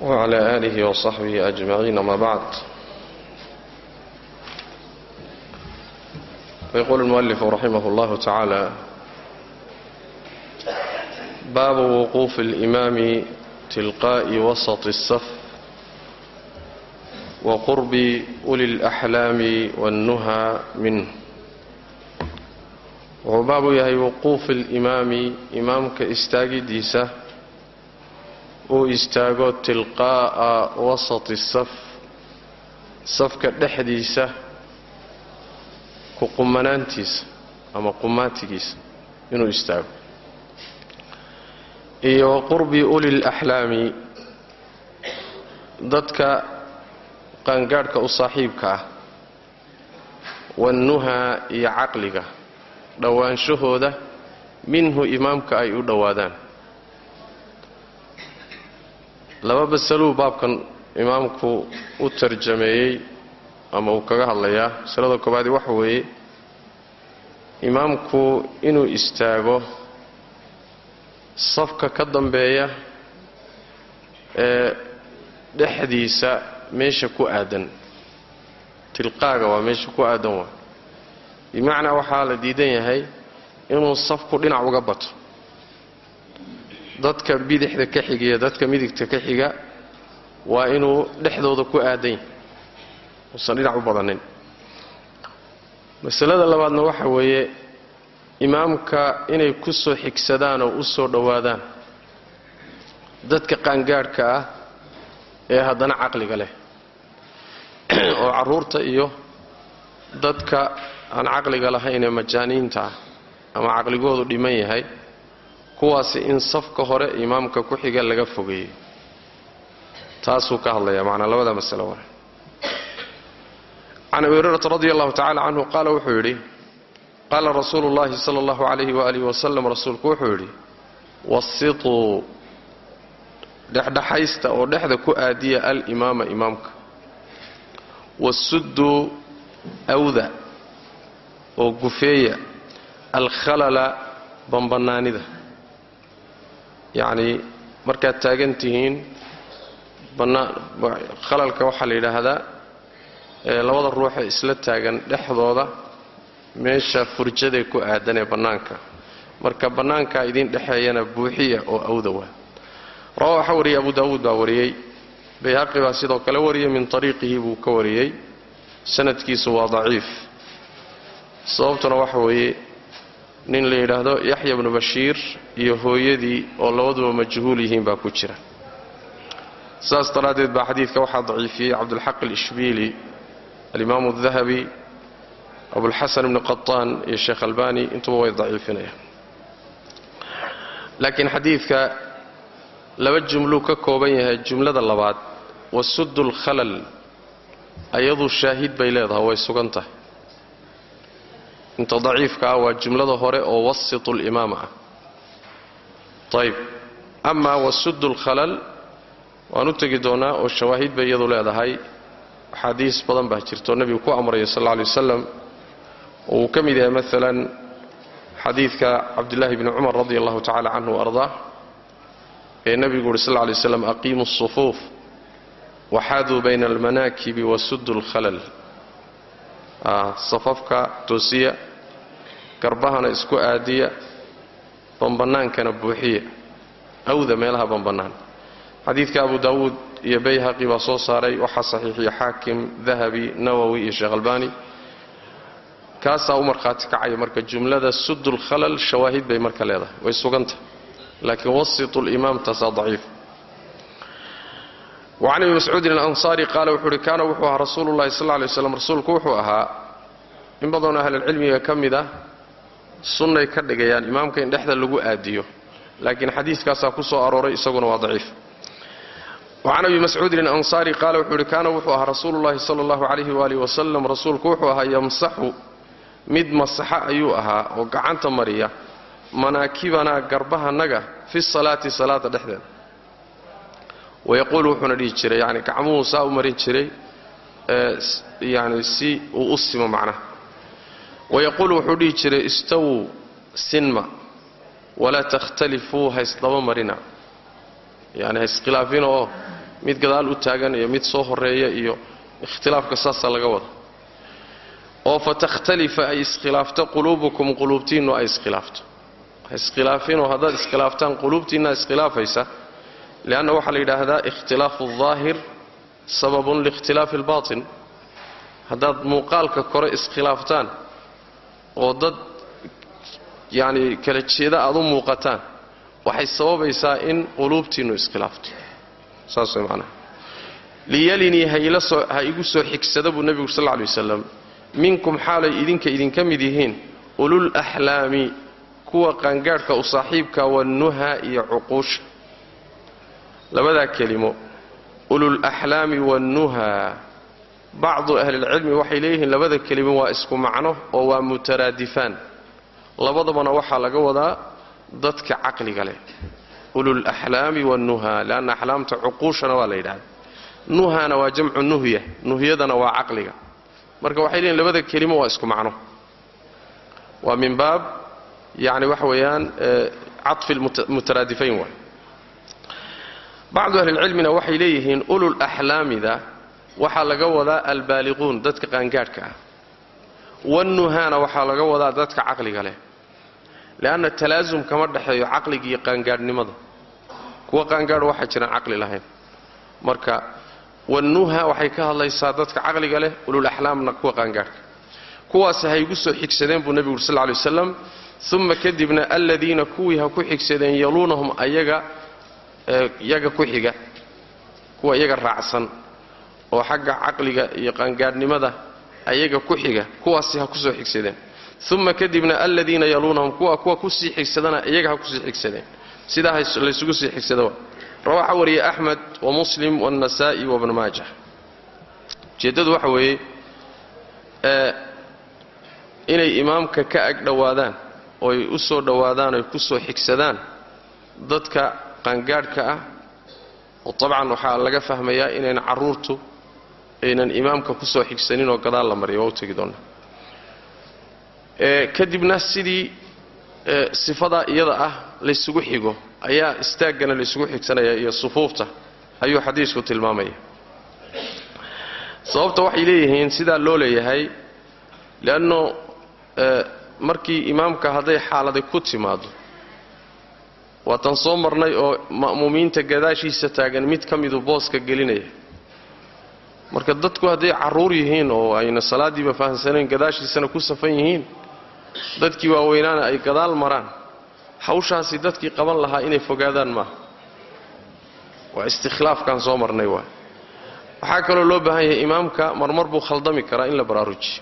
وعلى آله وصحبه أجمعين ما بعد فيقول المؤلف رحمه الله تعالى باب وقوف الإمام تلقاء وسط الصف وقرب أولي الأحلام والنهى منه wuxuu baabu yahay wuquufi alimaami imaamka istaagidiisa uu istaago tilqaa'a wasati saf. Safka dhexdiisa ku qumanaantiisa ama qumaatigiisa inuu istaago. Iyo wa qurbi uli laxlaami dadka qaangaadhka u saaxiibka ah wannuhaa iyo caqliga dhowaanshahooda minhu imaamka ay u dhowaadaan laba masaluu baabkan imaamku u tarjameeyey ama uu kaga hadlayaa masalada koobaadi waxa weeye imaamku inuu istaago safka ka dambeeya ee dhexdiisa meesha ku aadan. Tilqaaga waa meesha ku aadan waa. Bimacnaa waxaa la diidan yahay inuu safku dhinac uga bato dadka bidixda ka xigiya dadka midigta ka xiga waa inuu dhexdooda ku aadan uusan dhinac u badanin. Masalada labaadna waxa weeye imaamka inay ku soo xigsadaan oo u soo dhowaadaan dadka qaangaadhka ah ee haddana caqliga leh. Oo carruurta iyo dadka aan caqliga lahaynee majaaniinta ah ama caqligoodu dhiman yahay kuwaasi in safka hore imaamka ku xiga laga fogeeyo. Taasuu ka hadlaya macnaa labada masalo waa can abi hurayrata radi allahu tacala canhu qaala wuxuu yidhi qaala rasuulu llahi sala allahu calayhi waalihi wasalam rasuulku wuxuu yidhi wasituu dhexdhexaysta oo dhexda ku aadiya alimaama imaamka. Wasudduu awda oo gufeeya alkhalala bambanaanida yacnii markaad taagan tihiin khalalka waxaa la yidhaahdaa labada ruuxee isla taagan dhexdooda meesha furjadae ku aadan ee bannaanka. Marka bannaankaa idin dhexeeyana buuxiya oo awdawa rawa waxaa wariyey abu daawuud baa wariyey. Bayhaqi baa sidoo kale wariyey min ariiqihi buu ka wariyey. Sanadkiisu waa daciif. Sababtuna waxa weeye nin la yidhaahdo yaxya bnu bashiir iyo hooyadii oo labaduba majhuul yihiin baa ku jira. Saas daraaddeed baa xadiidka waxaa daciifiyey cabdulxaq alishbiili alimaamu adahabi abulxasan ibni qataan iyo sheekh albani intuba way daciifinayaan. Laakiin xadiidka laba jumluu ka kooban yahay jumlada labaad wasuddu lkhalal ayadu shaahid bay leedahay way sugan tahay inta daciifka ah waa jumlada hore oo wasitu limaama ah. Ayb amaa wasuddu lkhalal waan u tegi doonaa oo shawaahid bay iyadu leedahay. Axaadiis badan baa jirto nebigu ku amraya sal alla lay wasalam oo uu ka mid yahay maalan xadiidka cabdillaahi bni cumar radi allahu tacala canhu ardaa ee nebigu uhi sal lay slam aqiimu asufuuf waxaaduu bayna almanaakibi wasuddu lkhalal safafka toosiya garbahana isku aadiya bambannaankana buuxiya. Awda meelaha bambannaan. Xadiidka abu daawuud iyo bayhaqi baa soo saaray waxaa saxiixiya xaakim dahabi nawowi iyo sheekh albani. Kaasaa u markhaati kacaya marka jumlada sudulkhalal shawaahid bay marka leedahay way sugantah laakiin wasitu limaam taasaa daciif wacan abi mascuudin alansaari qaala wuxuu uhi kaana wuxuu ahaa rasuulu llahi sal lla lay waslam rasuulku wuxuu ahaa in badanoo ahlulcilmiga ka mid ah sunnay ka dhigayaan imaamka in dhexda lagu aadiyo laakiin xadiiskaasaa ku soo arooray isaguna waa daciif wacan abi mascuudin alansaari qaala wuxuu ihi kaana wuxuu ahaa rasuulu llahi sala allahu calayhi waalihi wasalam rasuulku wuxuu ahaa yamsaxu mid masaxa ayuu ahaa oo gacanta mariya manaakibanaa garbahanaga fi salaati salaada dhexdeeda wayaquulu wuxuuna dhihi jiray yani gacmuhuu saa u marin jiray yani si uu u simo macnaha wayaquulu wuxuu dhihi jiray istawuu sinma walaa takhtalifuu haysdaba marina yani hayskhilaafinoo oo mid gadaal u taagan iyo mid soo horreeya iyo ikhtilaafka saasaa laga wada oo fatakhtalifa ay iskhilaafto quluubukum quluubtiinnu ay iskhilaafto haiskhilaafinoo haddaad iskhilaaftaan quluubtiinna iskhilaafaysa lianna waxaa la yidhaahdaa ikhtilaafu aldaahir sababun liikhtilaafi albaatin haddaad muuqaalka kore iskhilaaftaan oo dad yacni kala jeeda aad u muuqataan waxay sababaysaa in quluubtiinnu iskhilaafto saas way macnaha liyalinii ha igu soo xigsada buu nebigu sal lla lay wasalam minkum xaalay idinka idinka mid yihiin ulul axlaami kuwa qaangaadhka u saaxiibka wannuha iyo cuquusha labadaa kelimo ulul axlaami wannuha bacdu ahlilcilmi waxay leeyihiin labada kelimo waa isku macno oo waa mutaraadifaan. Labadabana waxaa laga wadaa dadka caqliga leh. Ulul axlaami wannuha leanna axlaamta cuquushana waa la yidhahda nuhana waa jamcu nuhya nuhyadana waa caqliga. Marka waxay leeyihiin labada kelimo waa isku macno. Waa min baab yani waxa weeyaan cafi mutaraadifayn waay bacdu ahlilcilmina waxay leeyihiin ulul axlaamida waxaa laga wadaa albaaliquun dadka qaangaadhka ah. Wannuhana waxaa laga wadaa dadka caqliga leh. Leanna talaasum kama dhexeeyo caqliga iyo qaangaadhnimada kuwa qaangaadh waxaa jiraan caqli lahayn. Marka wannuha waxay ka hadlaysaa dadka caqliga leh ulul axlaamna kuwa qaangaadhka. Kuwaasi ha igu soo xigsadeen buu nebigu uri sal ly waslam uma kadibna aladiina kuwii ha ku xigsadeen yaluunahum ayaga iyaga ku xiga kuwa iyaga raacsan oo xagga caqliga iyo qaangaadhnimada ayaga ku xiga kuwaasi ha ku soo xigsadeen. Uma kadibna aladiina yaluunahum kuwa kuwa ku sii xigsadana iyaga ha ku sii xigsadeen. Sidaa laysugu sii xigsado. Rawaxa wariyay axmed wa muslim waannasaa'i wabnu maajah. Ujeeddadu waxa weeye inay imaamka ka ag dhowaadaan ooy u soo dhowaadaan oy ku soo xigsadaan dadka qaangaadhka ah oo tabcan waxaa laga fahmayaa inayna carruurtu aynan imaamka ku soo xigsanin oo gadaal la mariyo waa u tegi doonnaa kadibna sidii sifadaa iyada ah laysugu xigo ayaa istaaggana laysugu xigsanaya iyo sufuufta ayuu xadiisku tilmaamaya. Sababta waxay leeyihiin sidaa loo leeyahay leanno markii imaamka hadday xaaladay ku timaado waatan soo marnay oo ma'muumiinta gadaashiisa taagan mid ka midu booska gelinaya. Marka dadku hadday carruur yihiin oo ayna salaaddiiba fahamsanayn gadaashiisana ku safan yihiin dadkii waaweynaana ay gadaal maraan hawshaasi dadkii qaban lahaa inay fogaadaan maaha waa istikhlaafkaan soo marnay waay waxaa kaloo loo baahan yahay imaamka marmar buu khaldami karaa in la baraarujiyo.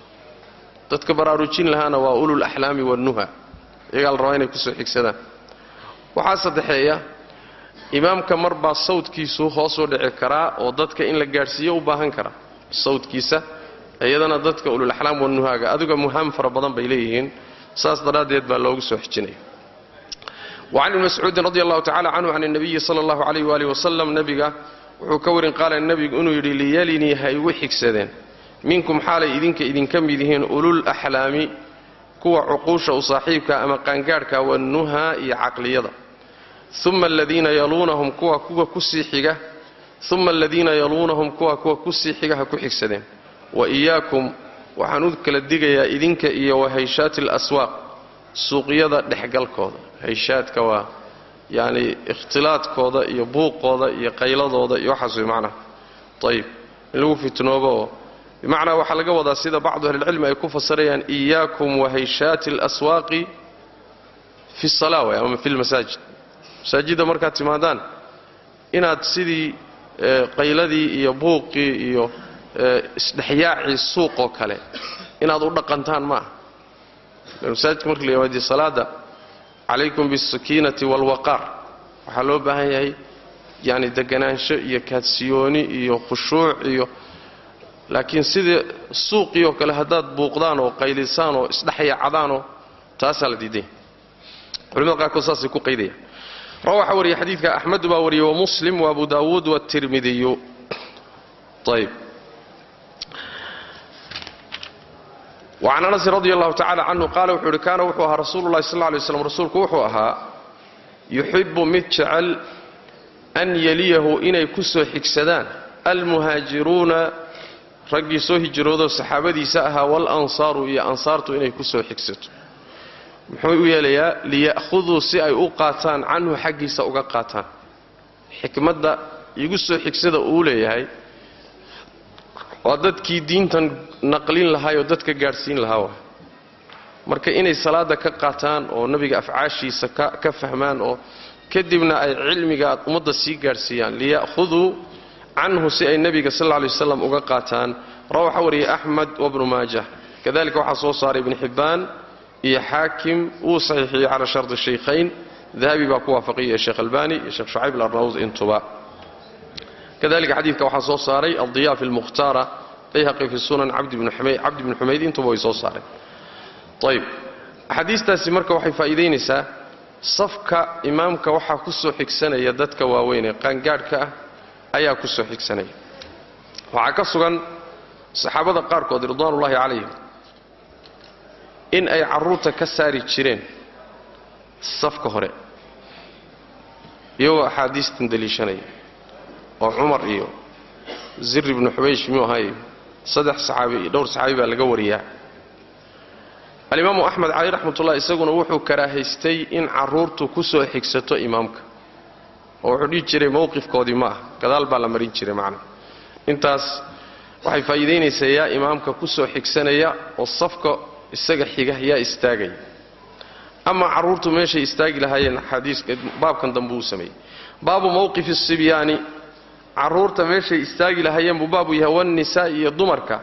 Dadka baraarujin lahaana waa ulul axlaami wannuha iyagaa la rabaa inay ku soo xigsadaan waxaa saddexeeya imaamka mar baa sawdkiisu hoosuu dhici karaa oo dadka in la gaadhsiiyo u baahan karaa sawdkiisa iyadana dadka ululaxlaam wanuhaaga adiga muhaam fara badan bay leeyihiin saas daraaddeed baa loogu soo xijinaya. Wacan ibni mascuudin radi allahu tacala canhu can اnabiyi sala allahu alayh waalih wasalam nebiga wuxuu ka warin qaala nebigu inuu yidhi liyalinii ha igu xigsadeen. Minkum xaalay idinka idinka mid yihiin ulul axlaami kuwa cuquusha u saaxiibka ama qaangaadhka wannuha iyo caqliyada uma aladiina yaluunahum kuwa kuwa ku sii xiga uma aladiina yaluunahum kuwa kuwa ku sii xiga ha ku xigsadeen wa iyaakum waxaan u kala digayaa idinka iyo wa hayshaati alaswaaq suuqyada dhexgalkooda hayshaadka waa yacni ikhtilaadkooda iyo buuqooda iyo qayladooda iyo waxaas way macnaha ayib in lagu fitnoobo oo bimacnaa waxaa laga wadaa sida bacdu ahlilcilmi ay ku fasirayaan iyaakum wa hayshaati alaswaaqi fi salaa way ama fi lmasaajid masaajidda markaad timaadaan inaad sidii qayladii iyo buuqii iyo isdhexyaacii suuqoo kale inaad u dhaqantaan ma aha. Masaajidka marka la yimaadiyo salaada calaykum biاsakiinati wاlwaqaar waxaa loo baahan yahay yacni deganaansho iyo kaadsiyooni iyo khushuuc iyo laakiin sidii suuqii oo kale haddaad buuqdaan oo qaylisaan oo isdhexyacadaanoo taasaa la diiday culimada qaarkood saasay ku qaydayaan waxaa wariyay xadiidka axmedu baa wariyey wa muslim wa abu daawuud waatirmidiyu ayb wacan anasin radi allahu tacala canhu qaala wuxuu uhi kaana wuxuu ahaa rasuulu llahi sal lay slam rasuulku wuxuu ahaa yuxibu mid jecel an yeliyahu inay ku soo xigsadaan. Almuhaajiruuna raggii soo hijroodoo saxaabadiisa ahaa waalansaaru iyo ansaartu inay ku soo xigsato muxuu u yeelayaa liya'khuduu si ay u qaataan canhu xaggiisa uga qaataan. Xikmadda igu soo xigsada uu leeyahay waa dadkii diintan naqlin lahaay oo dadka gaadhsiin lahaa waa. Marka inay salaada ka qaataan oo nebiga afcaashiisa ka fahmaan oo kadibna ay cilmiga ummadda sii gaadhsiiyaan liya'khuduu canhu si ay nebiga sal lla alay waslam uga qaataan. Rawa waxaa wariyay axmed wabnu maajah kadalika waxaa soo saaray ibn xibbaan iyo xaakim wuu saxiixiyey calaa shardi shaykhayn. Dahabi baa ku waafaqiyay sheekh albani iyo sheekh shucayb alarnawd intuba. Kadalika xadiidka waxaa soo saaray aldiya fi lmukhtaara bayhaqi fi sunan cabdi bni xumayd intuba way soo saareen ayb axaadiistaasi marka waxay faa'iidaynaysaa safka imaamka waxaa ku soo xigsanaya dadka waaweyn ee qaangaadhka ah ayaa ku soo xigsanaya. Waxaa ka sugan saxaabada qaarkood ridwaanullaahi calayhim in ay carruurta ka saari jireen safka hore. Iyagoo axaadiistan daliishanaya oo cumar iyo zir ibnu xubaysh miyuu ahaay saddex saxaabi iyo dhowr saxaabi baa laga wariyaa. Alimaamu axmed cali raxmatullahi isaguna wuxuu karaahaystay in carruurtu ku soo xigsato imaamka. Oo wuxuu dhihi jiray mowqifkoodii ma ah gadaal baa la marin jiray macna. Intaas waxay faa'iidaynaysaa yaa imaamka ku soo xigsanaya oo safka isaga xiga yaa istaagaya ama carruurtu meeshay istaagi lahaayeen xadiiska baabkan dambe uu sameeyey. Baabu mowqifi sibyaani carruurta meeshay istaagi lahaayeen buu baabu yahay wannisaa iyo dumarka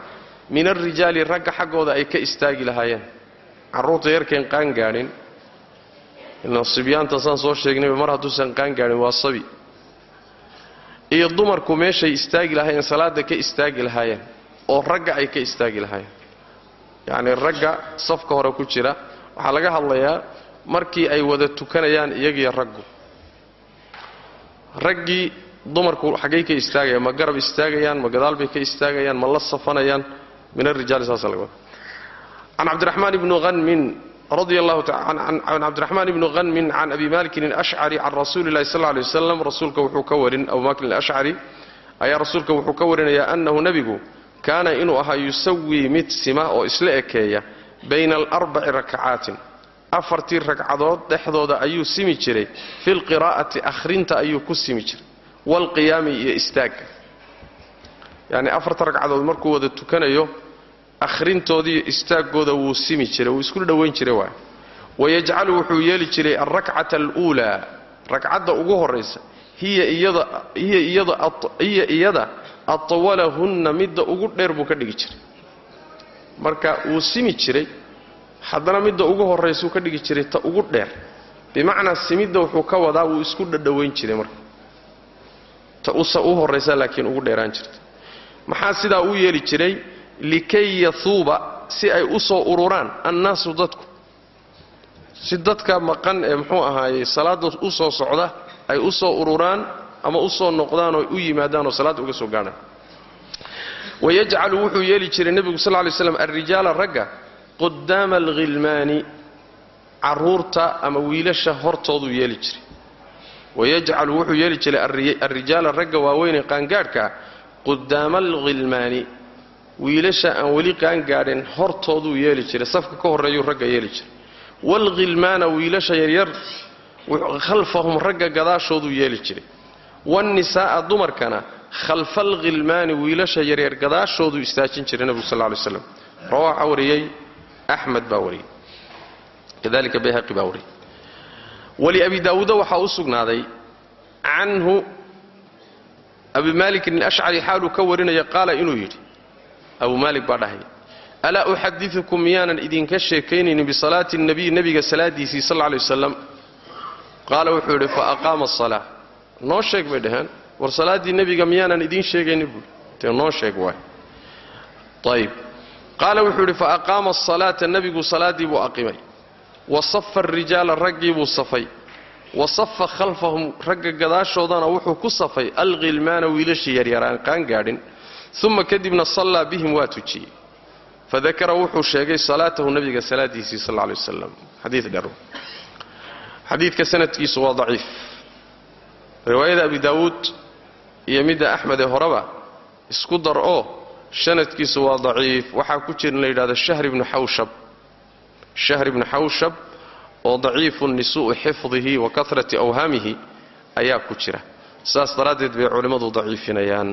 min alrijaali ragga xaggooda ay ka istaagi lahaayeen. Carruurta yarkayn qaan gaadhin. Ila sibyaanta saan soo sheegnayba mar hadduusan qaan gaadhin waa sabi. Iyo dumarku meeshay istaagi lahaayeen salaada ka istaagi lahaayeen oo ragga ay ka istaagi lahaayeen yacni ragga safka hore ku jira waxaa laga hadlayaa markii ay wada tukanayaan iyagiyo raggu. Raggii dumarku xaggay ka istaagayaan ma garab istaagayaan ma gadaal bay ka istaagayaan ma la safanayaan min arijaali saasa laga wada. Can cabdiraxmaan ibni hanmin radi allahu can cabdiraxmaan ibni hanmin can abi malikin alashcari can rasuuli illahi sal lay wasalam rasuulka wuxuu ka warin abu malikin alashcari ayaa rasuulka wuxuu ka warinayaa annahu nebigu kaana inuu ahaa yusawii mid sima oo isla ekeeya bayna alarbaci rakacaatin. Afartii ragcadood dhexdooda ayuu simi jiray. Fi lqiraa'ati akhrinta ayuu ku simi jiray. Waalqiyaami iyo istaagga. Yacni afarta ragcadood markuu wada tukanayo akhrintoodiiyo istaaggooda wuu simi jiray. Wuu isku dhowayn jiray waay wayajcalu wuxuu yeeli jiray alrakcata aluulaa. Ragcadda ugu horraysa hiya iyada atwalahunna midda ugu dheer buu ka dhigi jiray. Marka wuu simi jiray haddana midda ugu horraysuu ka dhigi jiray ta ugu dheer. Bimacnaa simidda wuxuu ka wadaa wuu isku dhadhowayn jiray marka. Ta u horraysa laakiin ugu dheeraan jirta. Maxaa sidaa u yeeli jiray? Likay yatuuba si ay u soo ururaan annaasu dadku. Si dadka maqan ee muxuu ahaayey salaadda u soo socda ay u soo ururaan ama u soo noqdaan oo u yimaadaan oo salaadda uga soo gaadhaan. Wayajcalu wuxuu yeeli jiray nebigu sal ly slam alrijaala ragga qudaama alghilmaani carruurta ama wiilasha hortooduu yeeli jiray. Wayajcalu wuxuu yeeli jiray alrijaala ragga waaweynee qaangaadhkaa qudaama alghilmaani wiilasha aan weli qaangaadhin hortooduu yeeli jiray. Safka ka horreeyuu ragga yeeli jiray. Waalghilmaana wiilasha yaryar khalfahum ragga gadaashooduu yeeli jiray waannisaa'a dumarkana khalfa alghilmaani wiilasha yaryar gadaashooduu istaajin jiray nebigu sal lay slam rawaaxa wariyey axmed baa wariyey kadalika bayhaqi baa wariyey waliabi daawuuda waxaa u sugnaaday canhu abi malikin alashcari xaaluu ka warinaya qaala inuu yidhi abu maalik baa dhahay alaa uxadiukum miyaanan idinka sheekaynaynin bisalaati nabiy nebiga salaadiisii sal lay wasalam qaala wuxuu yidhi fa aqaama asalaa noo sheeg bay dhaheen. War salaaddii nebiga miyaanan idiin sheegayni buui dee noo sheeg waay. Ayib qaala wuxuu idhi fa aqaama asalaata nebigu salaaddii buu aqimay. Wa safa arijaala raggii buu safay. Wa safa khalfahum ragga gadaashoodana wuxuu ku safay. Alkhilmaana wiilashii yaryaraan qaan gaadhin. Uma kadibna sallaa bihim waa tujiyey. Fadakara wuxuu sheegay salaatahu nabiga salaadiisii sal alay wasalam xadii dheer xadiidka sanadkiisu waa daciif riwaayada abi daawuud iyo midda axmed ee horeba isku dar oo sanadkiisu waa daciif. Waxaa ku jira in la yidhahdo shahr ibnu xawshab shahr ibnu xawshab oo daciifun lisuu'i xifdihi wa karati awhaamihi ayaa ku jira. Saas daraaddeed bay culimmadu daciifinayaan.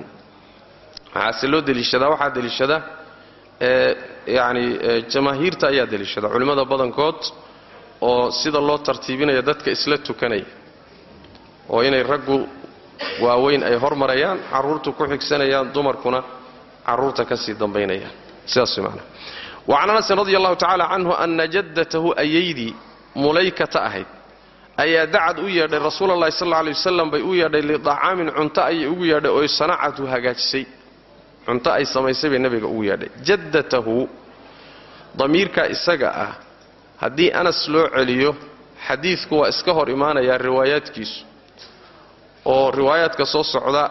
Maxaase loo deliishadaa waxaa deliishada yani jamaahiirta ayaa deliishada culimmada badankood oo sida loo tartiibinaya dadka isla tukanaya oo inay raggu waaweyn ay hormarayaan carruurtu ku xigsanayaan dumarkuna carruurta ka sii dambaynayaan. Sidaas man wacan anasin radi allahu tacaala canhu ana jaddatahu ayaydii mulaykata ahayd. Ayaa dacad u yeedhay rasuul allahi sal alay wasalam bay u yeedhay lidacaamin cunto ayay ugu yeedhay oy sanacatu hagaajisay. Cunto ay samaysay bay nabiga ugu yeedhay. Jaddatahu damiirka isaga ah haddii anas loo celiyo xadiidku waa iska hor imaanayaa riwaayaadkiisu oo riwaayaadka soo socda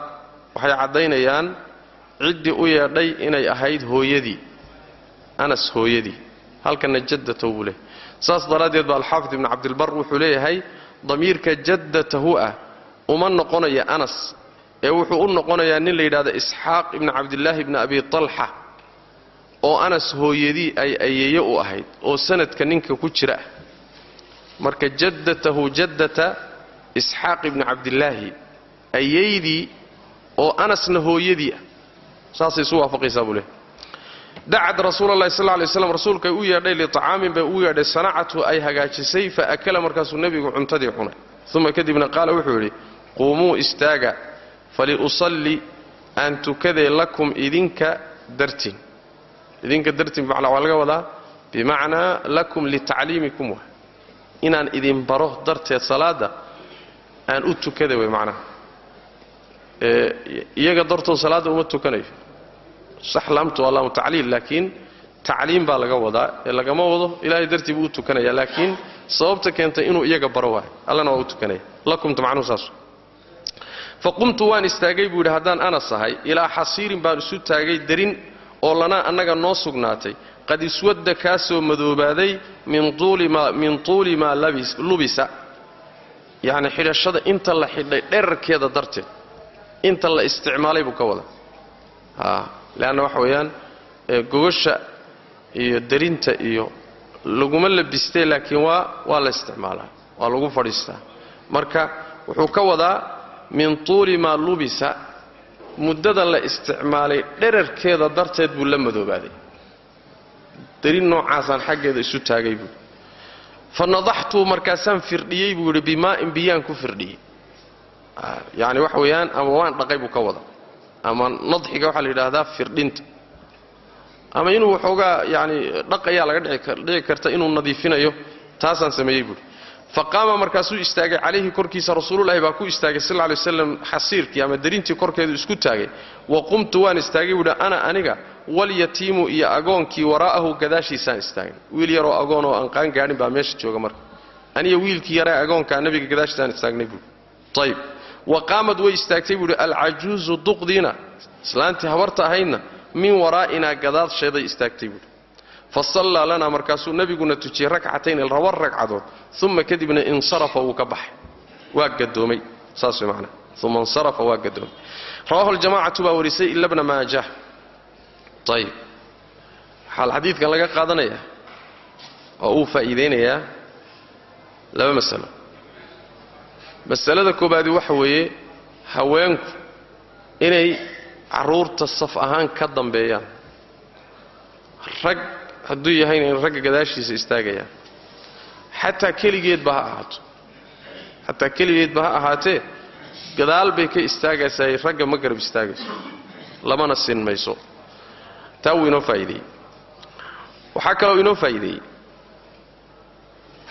waxay caddaynayaan ciddii u yeedhay inay ahayd hooyadii. Anas hooyadii. Halkana jaddatahu buu leehay saas daraaddeed ba alxaafid ibnu cabdilbar wuxuu leeyahay damiirka jaddatahu ah uma noqonaya anas ee wuxuu u noqonayaa nin la yidhahdo isxaaq ibni cabdillaahi ibni abi talxa oo anas hooyadii ay ayeeye u ahayd oo sanadka ninka ku jira ah. Marka jaddatahu jaddata isxaaq ibni cabdillaahi ayeydii oo anasna hooyadii ah. Saasay isu waafaqaysaa buu leehay dacad rasuul allahi sal lay slam rasuulkay u yeedhay liطacaamin bay ugu yeedhay sanacatu ay hagaajisay fa akala markaasuu nebigu cuntadii cunay. Uma kadibna qaala wuxuu yidhi quumuu istaaga faliusalli aan tukadee lakum idinka dartiin idinka dartiin bimacnaa waa laga wadaa bimacnaa lakum litacliimikum wa inaan idin baro darteed salaadda aan u tukada wey macnaha iyaga dartood salaadda uma tukanayo sax laamtu waa laamu tacliil laakiin tacliim baa laga wadaa ee lagama wado. Ilaahay dartii buu u tukanaya laakiin sababta keentay inuu iyaga baro waayo. Allana waa u tukanaya. Lakumta macnuhu saas. Faqumtu waan istaagay buu yidhi haddaan anas ahay ilaa xasiirin baan isu taagay darin oo lanaa annaga noo sugnaatay. Qad iswadda kaa soo madoobaaday min tuuli maa lubisa. Yacni xidhashada inta la xidhay dherarkeeda darteed inta la isticmaalay buu ka wada leanna waxa weeyaan gogosha iyo darinta iyo laguma labistee laakiin waa waa la isticmaalaa waa lagu fadhiistaa. Marka wuxuu ka wadaa min tuuli maa lubisa muddada la isticmaalay dherarkeeda darteed buu la madoobaaday. Darin noocaasaan xaggeeda isu taagay buui fa nadaxtuu markaasaan firdhiyey buu yidhi bimaa'in biyaan ku firdhiyey yacni waxa weeyaan ama waan dhaqay buu ka wada ama nadxiga waxaa la yidhaahdaa firdhinta. Ama inuu waxoogaa yani dhaqayaa laga dhici karta inuu nadiifinayo taasaan sameeyey buui fa qaama markaasuu istaagay calayhi korkiisa rasuululahi baa ku istaagay sal lay waslam xasiirkii ama darintii korkeedu isku taagay. Wa qumtu waan istaagay buuhi ana aniga walyatiimu iyo agoonkii waraa'ahu gadaashiisaan istaagay. Wiil yaroo agoon oo aan gaadhin baa meesha jooga marka. Aniga wiilkii yaraa agoonkaa nabiga gadaashiisaan istaagnay buui ayb wa qaamad way istaagtay buuhi alcajuuzu duqdiina. Islaantii habarta ahaydna min waraa'inaa gadaasheeday istaagtay buuhi fa sallaa lanaa markaasuu nebiguna tujiyey rakcatayn laba ragcadood uma kadibna insarafa wuu ka baxay. Waa gadoomay saas way macnaa. Uma insarafa waa gadoomay rawahu ljamacatu baa warisay ila bna maajah. Ayib waxaa xadiidkan laga qaadanayaa oo uu faa'iidaynayaa laba masalo masalada koobaadi waxa weeye haweenku inay carruurta saf ahaan ka dambeeyaan. Rag hadduu yahayna in ragga gadaashiisa istaagayaan. Xataa keligeedba ha ahaato. Xataa keligeedba ha ahaatee gadaal bay ka istaagaysaa ragga ma garab istaagayso. Lamana sin mayso. Taa wuu inoo faa'iideeyey waxaa kaloo inoo faa'iideeyey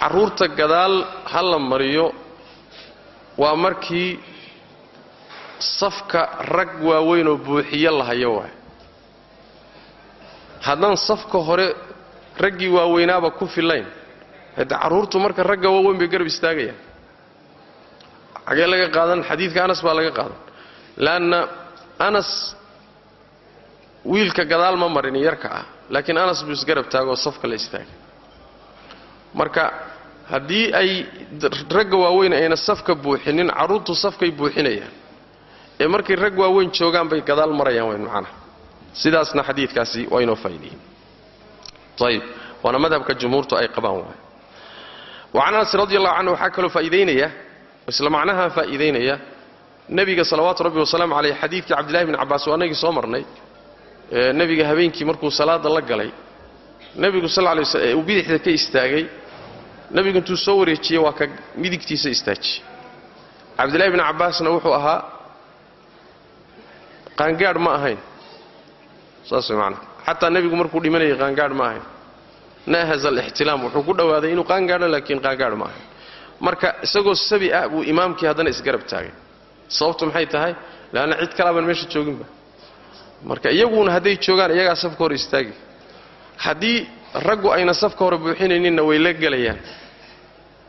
carruurta gadaal ha la mariyo waa markii safka rag waaweynoo buuxiyo lahayo waay. Haddaan safka hore raggii waaweynaaba ku fillayn hadde carruurtu marka ragga waaweyn bay garab istaagayaan. Xagee laga qaadan xadiidka anas baa laga qaadan. Leanna anas wiilka gadaal ma marin yarka ah. Laakiin anas buu isgarab taagoo safka la istaagay. Marka haddii ay ragga waaweyn ayna safka buuxinin carruurtu safkay buuxinayaan. Ee markay rag waaweyn joogaan bay gadaal marayaan wayn macnaha. Sidaasna xadiidkaasi waa inoo faa'ideeyey ayib waana madhabka jumhuurtu ay qabaan waay wacan anas radi allahu canhu waxaa kaloo faa'iidaynaya isla macnaha faa'iidaynaya nebiga salawaatu rabbi wasalaamu caleyh xadiidkii cabdillahi bni cabbaas waa anagii soo marnay. Nebiga habeenkii markuu salaada la galay nebigu sal lay sl uu bidixda ka istaagay nebigu intuu soo wareejiyey waa ka midigtiisa istaajiyey cabdillahi bni cabbaasna wuxuu ahaa qaangaadh ma ahayn. Saas macnaha xataa nebigu markuu dhimanayay qaangaadh ma ahayn. Nahasa alixtilaam wuxuu ku dhowaaday inuu qaangaadho laakiin qaangaadh ma ahayn. Marka isagoo sabi ah buu imaamkii haddana isgarab taagay. Sababtu maxay tahay? Leanna cid kalaaban meesha jooginba marka iyaguna hadday joogaan iyagaa safka hore istaagi. Haddii raggu ayna safka hore buuxinayninna way la gelayaan.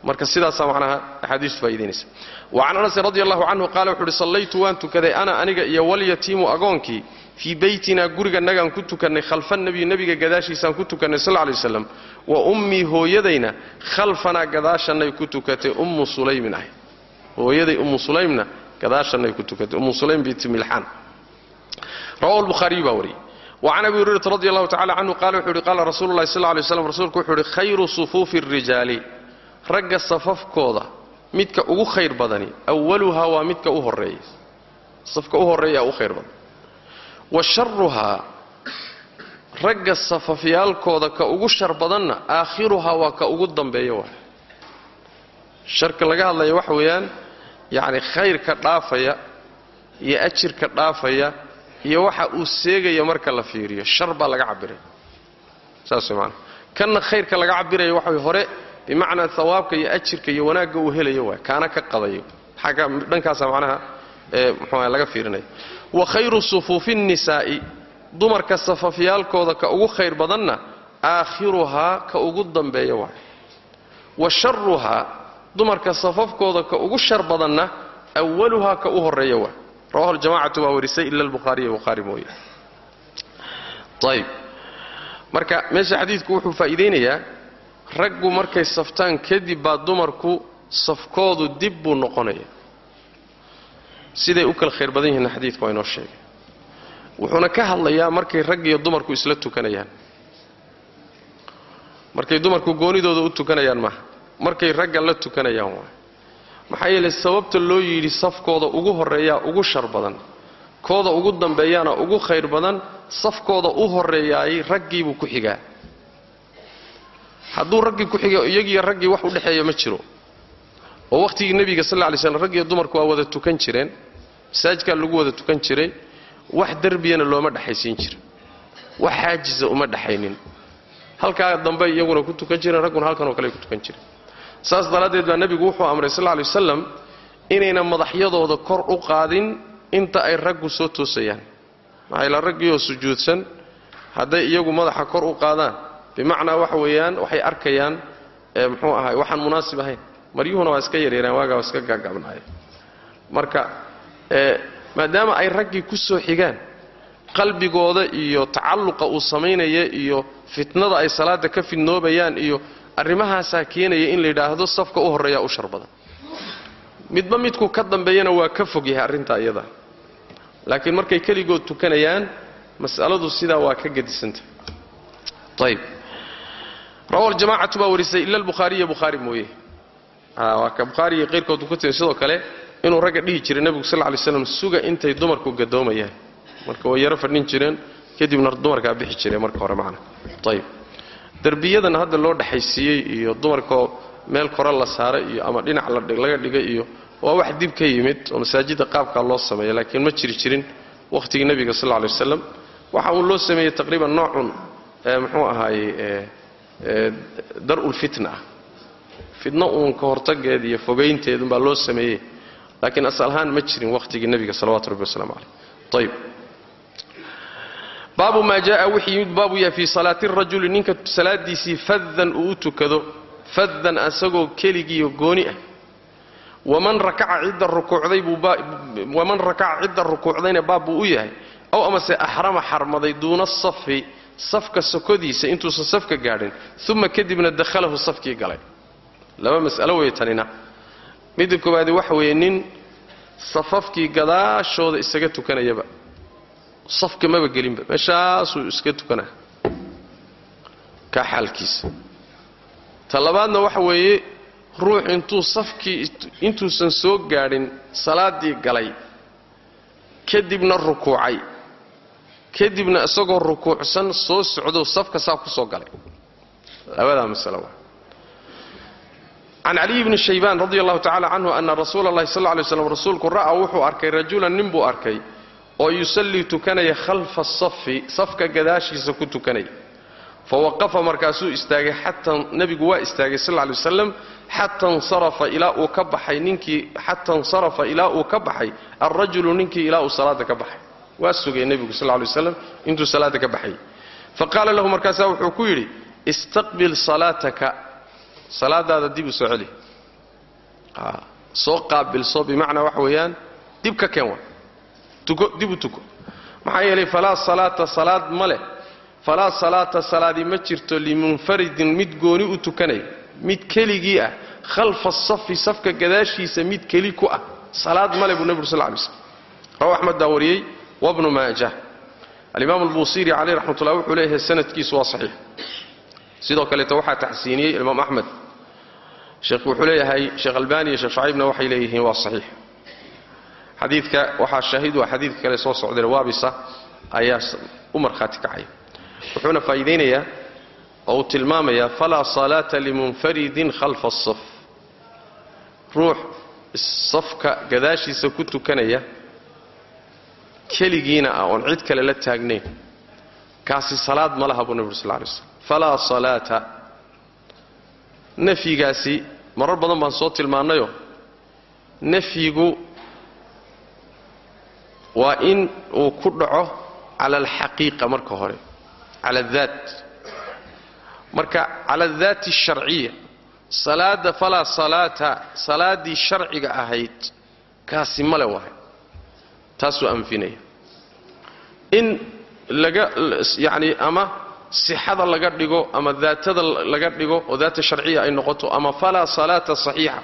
Marka sidaasaa macnaha axaadiistu faa'idaynaysa wa can anasin radi allahu canhu qaala wuxu uhi sallaytu waan tukaday ana aniga iyo walyatiimu agoonkii fii beytinaa guriganagaan ku tukannay khalfa nabiyi nebiga gadaashiisaan ku tukannay sal lay waslam wa ummii hooyadayna khalfanaa gadaashannay ku tukatay ummu sulaymin ahay. Hooyaday ummu sulaymna gadaashannay ku tukatay ummu sulaym binti milxaan. Rawahu lbukhaariyu baa wariyey wacan abi hurayrata radi allahu tacala canhu qaala wuxuu uhi qaala rasuulu llahi sal lay slam rasuulku wuxuu uhi khayru sufuufi arijaali ragga safafkooda midka ugu khayr badani awaluhaa waa midka u horreeya safka u horreeyaa u khayr badan. Wa sharuhaa ragga safafyaalkooda ka ugu shar badanna aakhiruhaa waa ka ugu dambeeya waa sharka laga hadlaya waxa weeyaan yacni khayrka dhaafaya iyo ajirka dhaafaya iyo waxa uu seegaya marka la fiiriyo. Shar baa laga cabiray saas way maanaa kanna khayrka laga cabiraya waxa way hore bimacnaa hawaabka iyo ajirka iyo wanaagga uu helayo waay kaana ka qadayo. Xagga dhankaasa macnaha ee laga fiirinaya wa khayru sufuufi nnisaa'i dumarka safafyaalkooda ka ugu khayr badanna aakhiruhaa ka ugu dambeeya waay wa sharuhaa dumarka safafkooda ka ugu shar badanna awaluhaa ka u horreeya waay rawahu ljamacatu baa warisay ila albukhaariya bukhaari mooye ayb marka meesha xadiidku wuxuu faa'iidaynayaa raggu markay saftaan kadib baa dumarku safkoodu dib buu noqonaya siday u kala khayr badan yihiinna xadiidku waa inoo sheegay wuxuuna ka hadlayaa markay rag iyo dumarku isla tukanayaan markay dumarku goonidooda u tukanayaan maaha markay ragga la tukanayaan waay maxaa yeelay sababta loo yidhi safkooda ugu horreeyaa ugu shar badan kooda ugu dambeeyaana ugu khayr badan safkooda u horreeyaayay raggiibuu ku xigaa. Hadduu raggii ku xiga iyagiiyo raggii wax u dhexeeya ma jiro. Oo wakhtigii nebiga sal lla lay slam raggiyo dumarku waa wada tukan jireen masaajidkaa lagu wada tukan jiray wax derbiyana looma dhexaysiin jirin wax xaajisa uma dhexaynin. Halkaa dambe iyaguna ku tukan jireen ragguna halkanoo kale ku tukan jireen saas daraaddeed baa nebigu wuxuu amray sal lay wasalam inayna madaxyadooda kor u qaadin inta ay raggu soo toosayaan. Maxaa yaele raggiioo sujuudsan hadday iyagu madaxa kor u qaadaan. Bimacnaa waxa weeyaan waxay arkayaan muxuu ahaay waxaan munaasib ahayn. Maryuhuna waa iska yaryareen waagaa waa iska gaagabnaayeen marka maadaama ay raggii ku soo xigaan qalbigooda iyo tacalluqa uu samaynaya iyo fitnada ay salaada ka fidnoobayaan iyo arrimahaasaa keenaya in la yidhaahdo safka u horreeyaa u shar badan. Midba midku ka dambeeyana waa ka fog yahay arrintaa iyada. Laakiin markay keligood tukanayaan mas'aladu sidaa waa ka gedisantah ayb rawa ljamacatu baa warisay ila albukhaariya bukhaari mooye. Waa ka qayrkood ku timi sidoo kale inuu ragga dhihi jiray nebigu sal ly slam suga intay dumarku gadoomayaan. Marka way yaro fadhin jireen kadibna dumarkaa bixi jireen marka hore macna. Ayb derbiyadan hadda loo dhexaysiiyey iyo dumarkoo meel kore la saaray iyo ama dhinac laga dhigay iyo waa wax dib ka yimid oo masaajidda qaabkaa loo sameeya laakiin ma jiri jirin wakhtigii nebiga sal ly waslam waxa uu loo sameeyey taqriiban noocun muxuu ahaaye dar'ul fitna. Ah fitno uun ka hortageed iyo fogaynteedunbaa loo sameeyey laakiin asal ahaan ma jirin wakhtigii nebiga salawatu rabbi wasalaamu caleyh ayib baabu maa jaaa wixii yimid baabu yahay fii salaati rajuli ninka salaadiisii fadan uu u tukado fadan asagoo keligiiyo gooni ah. Waman rakaca cidda rukuucdayna baab buu u yahay. Ow amase axrama xarmaday duuna safi safka sokodiisa intuusan safka gaadhin uma kadibna dakhalahu safkii galay. Laba mas'alo wey tanina. Midda koowaadi waxa weeye nin safafkii gadaashooda isaga tukanayaba safka maba gelinba. Meeshaasuu iska tukanaa kaa xaalkiisa ta labaadna waxa weeye ruux intuu safkii intuusan soo gaadhin salaaddii galay kadibna rukuucay. Kadibna isagoo rukuucsan soo socdo safka saa ku soo galay. Labadaa masalo waa. Can caliy bni shaybaan radi allahu tacala canhu ana rasuula allahi sal lay slam rasuulku ra'aa wuxuu arkay rajulan nin buu arkay oo yusallii tukanaya khalfa safi safka gadaashiisa ku tukanaya fawaqafa markaasuu istaagay xataa nebigu waa istaagay sal lay wasalam xata nsarafa ilaa uu ka baxay ninkii xata insarafa ilaa uu ka baxay alrajulu ninkii ilaa uu salaada ka baxay. Waa sugay nebigu sal lay waslam intuu salaada ka baxay. Faqaala lahu markaasaa wuxuu ku yidhi istaqbil salaataka. Salaadaada dib u celi. Soo qaabilso bimacnaa waxa weeyaan dib ka keen tuko dib u tuko. Maxaa yeelay falaa salaata salaad ma leh. Falaa salaata salaadi ma jirto limunfaridin mid gooni u tukanaya mid keligii ah. Khalfa safi safka gadaashiisa mid keli ku ah. Salaad male buu nebigu sal lay slm rawa axmed baa wariyey wabnu maajah alimaam albuusiiri caleyh raxmatullah wuxuu leeyahay sanadkiisu waa saxiix. Sidoo kaleeto waxaa taxsiiniyey imaam axmed wuxuu leeyahay sheekh albani iyo sheekh shaciibna waxay leeyihiin waa saxiix xadiidka waxaa shaahid waa xadiidka kale soo socday waabisa ayaa u markhaati kacaya wuxuuna faa'iidaynayaa oo uu tilmaamayaa falaa salaata limunfaridin khalfa asaf ruux safka gadaashiisa ku tukanaya keligiina ah oon cid kale la taagnayn. Kaasi salaad ma laha buu nebi ur sal lay slam falaa salaata. Nafyigaasi marar badan baan soo tilmaannayoo nafyigu waa in uu ku dhaco cala alxaqiiqa marka hore cala adaat marka cala adaati asharciya salaadda falaa salaata salaaddii sharciga ahayd kaasi male wahay taasuu anfinaya. In laga yacni ama sixada laga dhigo ama daatada laga dhigo oo daata sharciya ay noqoto ama falaa salaata saxiixa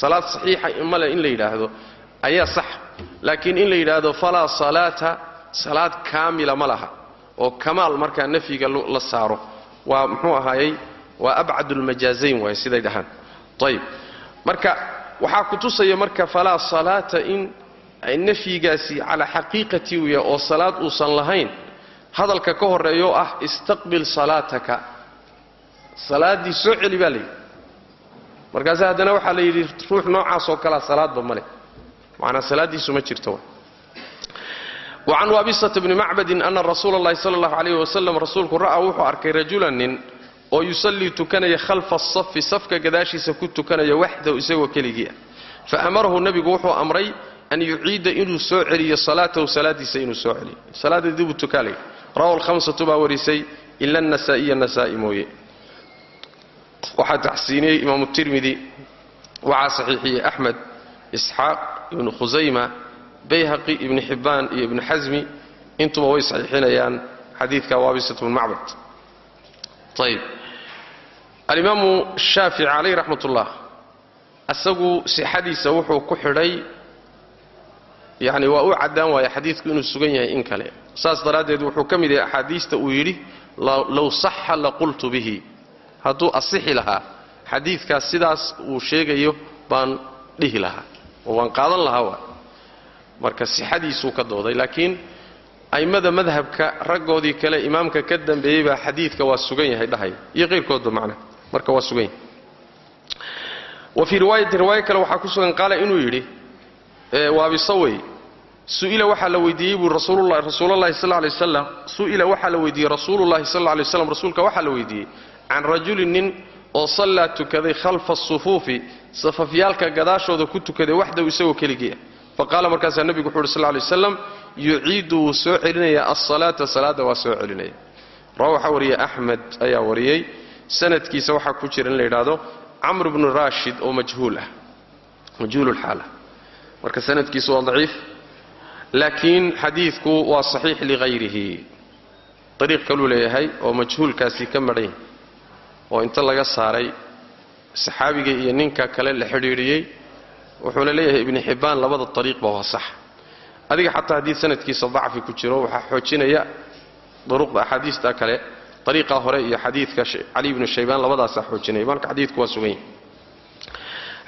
salaad saxiixa male in la yidhaahdo ayaa sax laakiin in la yidhaahdo falaa salaata salaad kaamila ma laha oo kamaal markaa nafyiga la saaro waa muxuu ahaayey waa abcadulmajaazayn waay siday dhahaan. Ayib marka waxaa ku tusaya marka falaa salaata in nafyigaasi calaa xaqiiqati wiya oo salaad uusan lahayn hadalka ka horreeyaoo ah istaqbil salaataka. Salaaddii soo celi baa layidhi markaase haddana waxaa la yidhi ruux noocaasoo kalea salaadba ma leh macnaa salaaddiisu ma jirto. Wacan waabisata bni macbadin ana rasuula allahi sala allahu calayhi wasalam rasuulku ra'aa wuxuu arkay rajulan nin oo yusallii tukanaya khalfa asafi safka gadaashiisa ku tukanaya waxdahu isagoo keligii ah. Fa amarahu nebigu wuxuu amray an yuciida inuu soo celiyo salaatahu salaadiisa inuu soo celiyo. Salaada dibuu tukaalay. Rawahu lhamsatu baa warisay ila anasaa'iya nasaa'i mooye. Waxaa taxsiiniyey imaamu tirmidi waxaa saxiixiyey axmed isxaaq ibnu khusayma bayhaqi ibni xibbaan iyo ibnu xasmi intuba way saxiixinayaan xadiidka waabisat bn macbad. Ayib alimaamu shaafici calayh raxmat ullah isagu sixadiisa wuxuu ku xidhay yani waa u caddaan waaya xadiidku inuu sugan yahay in kale. Saas daraaddeed wuxuu ka mid yahay axaadiista uu yidhi low saxa laqultu bihi. Hadduu asixi lahaa xadiidkaas sidaas uu sheegayo baan dhihi lahaa oo waan qaadan lahaa waa marka sixadiisuu ka dooday laakiin a'immada madhabka raggoodii kale imaamka ka dambeeyey baa xadiidka waa sugan yahay dhahaya iyo qayrkoodba macnaha marka waa sugan yahay. Wa fii riwaayatin riwaayo kale waxaa ku sugan qaala inuu yidhi waabiso wey su'ila waxaa la weydiiyey buu rasuululahi sal lay waslam su'ila waxaa la weydiiyey rasuulullahi sal lay waslam rasuulka waxaa la weydiiyey can rajulin nin oo sallaa tukaday khalfa asufuufi safafyaalka gadaashooda ku tukaday waxdahu isagoo keligii ah fa qaala markaasaa nebigu wuxu uhi sal lay waslam yuciidu wuu soo celinayaa alsalaata salaadda waa soo celinaya. Rawa waxaa wariyey axmed ayaa wariyey sanadkiisa waxaa ku jira in la yidhaahdo camr bnu raashid oo majhuul ah majhuululxaal ah. Marka sanadkiisu waa daciif laakiin xadiidku waa saxiix lighayrihi dariiq kaluu leeyahay oo majhuulkaasi ka madhan oo inta laga saaray saxaabiga iyo ninka kale la xidhiidhiyey wuxuuna leeyahay ibni xibbaan labada ariiqba waa sax. Adiga xataa haddii sanadkiisa dacfi ku jiro waxaa xoojinaya duruqda axaadiista kale ariiqa hore iyo xadiidka cali ibnu shaybaan labadaasaa xoojinaya. Marka xadiidku waa sugan yahay.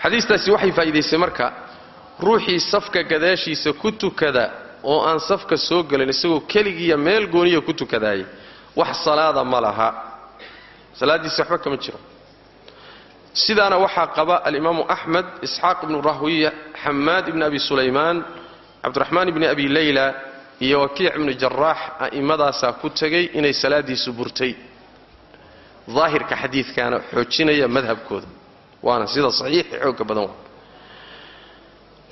Xadiistaasi waxay faa'iidaysay marka ruuxii safka gadaashiisa ku tukada oo aan safka soo gelin isagoo keligiiya meel gooniya ku tukadaayay wax salaada ma laha. Salaaddiisi waxba kama jiro sidaana waxaa qaba alimaamu axmed isxaaq ibnu rahwiya xamaad ibni abi sulaymaan cabdiraxmaan ibni abi leyla iyo wakiic ibnu jaraax a'immadaasaa ku tegay inay salaaddiisu burtay. Daahirka xadiidkaana xoojinaya madhabkooda. Waana sida saxiixi xoogga badan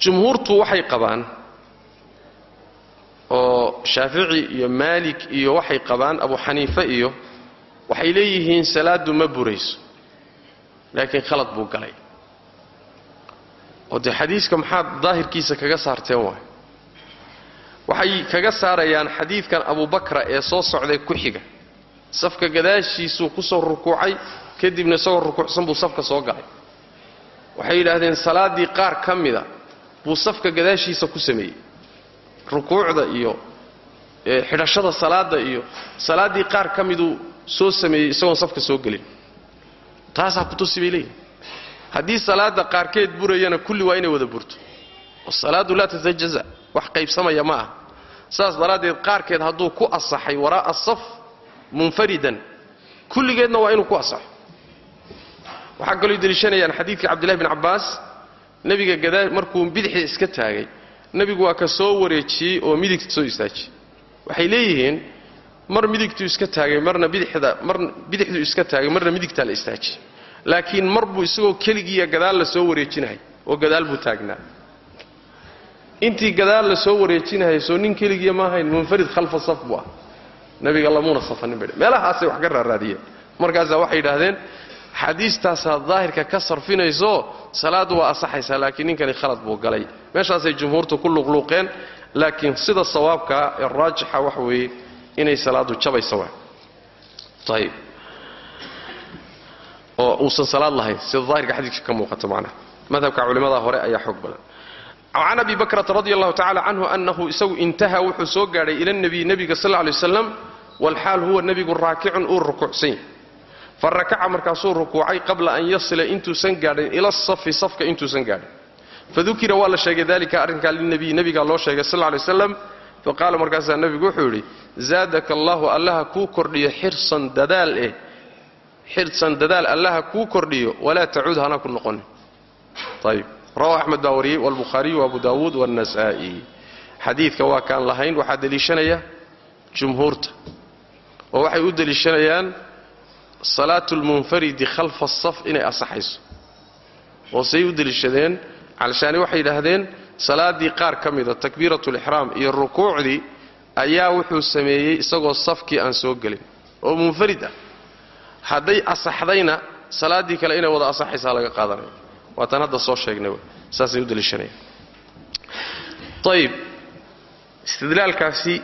jumhuurtu waxay qabaan oo shaafici iyo maalik iyo waxay qabaan abu xaniife iyo waxay leeyihiin salaaddu ma burayso laakiin khalad buu galay. Oo dee xadiiska maxaad daahirkiisa kaga saarteen waay? Waxay kaga saarayaan xadiidkan abubakra ee soo socday ku xiga safka gadaashiisuu ku soo rukuucay kadibna isagoo rukuucsan buu safka soo galay. Waxay yidhaahdeen salaaddii qaar ka mida buu safka gadaashiisa ku sameeyey. Rukuucda iyo xidhashada salaadda iyo salaaddii qaar ka miduu soo sameeyey isagoon safka soo gelin taasaa kutusi bay leeyihiin haddii salaadda qaarkeed burayana kulli waa inay wada burto. Salaadu laa tatajaza wax qaybsamaya ma ah saas daraaddeed qaarkeed hadduu ku asaxay waraa'a saf munfaridan kulligeedna waa inuu ku asaxo. Waxaa kaloo deliishanayaan xadiidka cabdillahi bn cabbaas nebiga gadaa markuu bidixda iska taagay nebigu waa ka soo wareejiyey oo midigta soo istaajiyey waxay leeyihiin mar midigtuu iska taagay marna bidixda mar bidixduu iska taagay marna midigtaa la istaajiyey. Laakiin mar buu isagoo keligiiya gadaal la soo wareejinahay oo gadaal buu taagnaa. Intii gadaal la soo wareejinahay soo nin keligiiya ma ahayn munfarid khalfa saf buu ah nabiga lamuuna safanin bay meelahaasay wax ka raaraadiyeen. Markaasaa waxay yidhaahdeen xadiistaasaa daahirka ka sarfinayso salaaddu waa asaxaysaa laakiin ninkani khalad buu galay. Meeshaasay jumhuurtu ku luqluuqeen laakiin sida sawaabkaa ee raajixa waxa weeye inay salaaddu jabaysa waa ayib oo uusan salaad lahayn sida daahirka xadiidka ka muuqato macnaha. Madhabka culimmada hore ayaa xoog badan. Can abi bakrata radi allahu tacala canhu annahu isagu intaha wuxuu soo gaadhay ila nabiy nebiga sal lay waslam walxaal huwa nebigu raakicun uu rukuucsan yahy fa rakaca markaasuu rukuucay qabla an yasila intuusan gaadhin ila safi safka intuusan gaadhin. Fadukira waa la sheegay dalika arrinkaa linabiy nebigaa loo sheegay sal lay waslam faqaala markaasaa nebigu wuxuu yidhi zaadaka allahu allaha kuu kordhiyo xirsan dadaal eh. Xirsan dadaal allaha kuu kordhiyo walaa tacuud hana ku noqonin ayb rawahu axmed baa wariyey walbukhaariyu waabu daawuud waannasaa'i xadiidka waa kaan lahayn waxaa deliishanaya jumhuurta. Oo waxay u deliishanayaan salaatu lmunfaridi khalfa asaf inay asaxayso oo say u deliishadeen calshaani waxay yidhaahdeen salaaddii qaar ka mida takbiiratu lixraam iyo rukuucdii ayaa wuxuu sameeyey isagoo safkii aan soo gelin. Oo munfarid ah hadday asaxdayna salaaddii kale inay wada asaxaysaa laga qaadanaya waataan hadda soo sheegnay saasay u daliishanayaan ayib istidlaalkaasi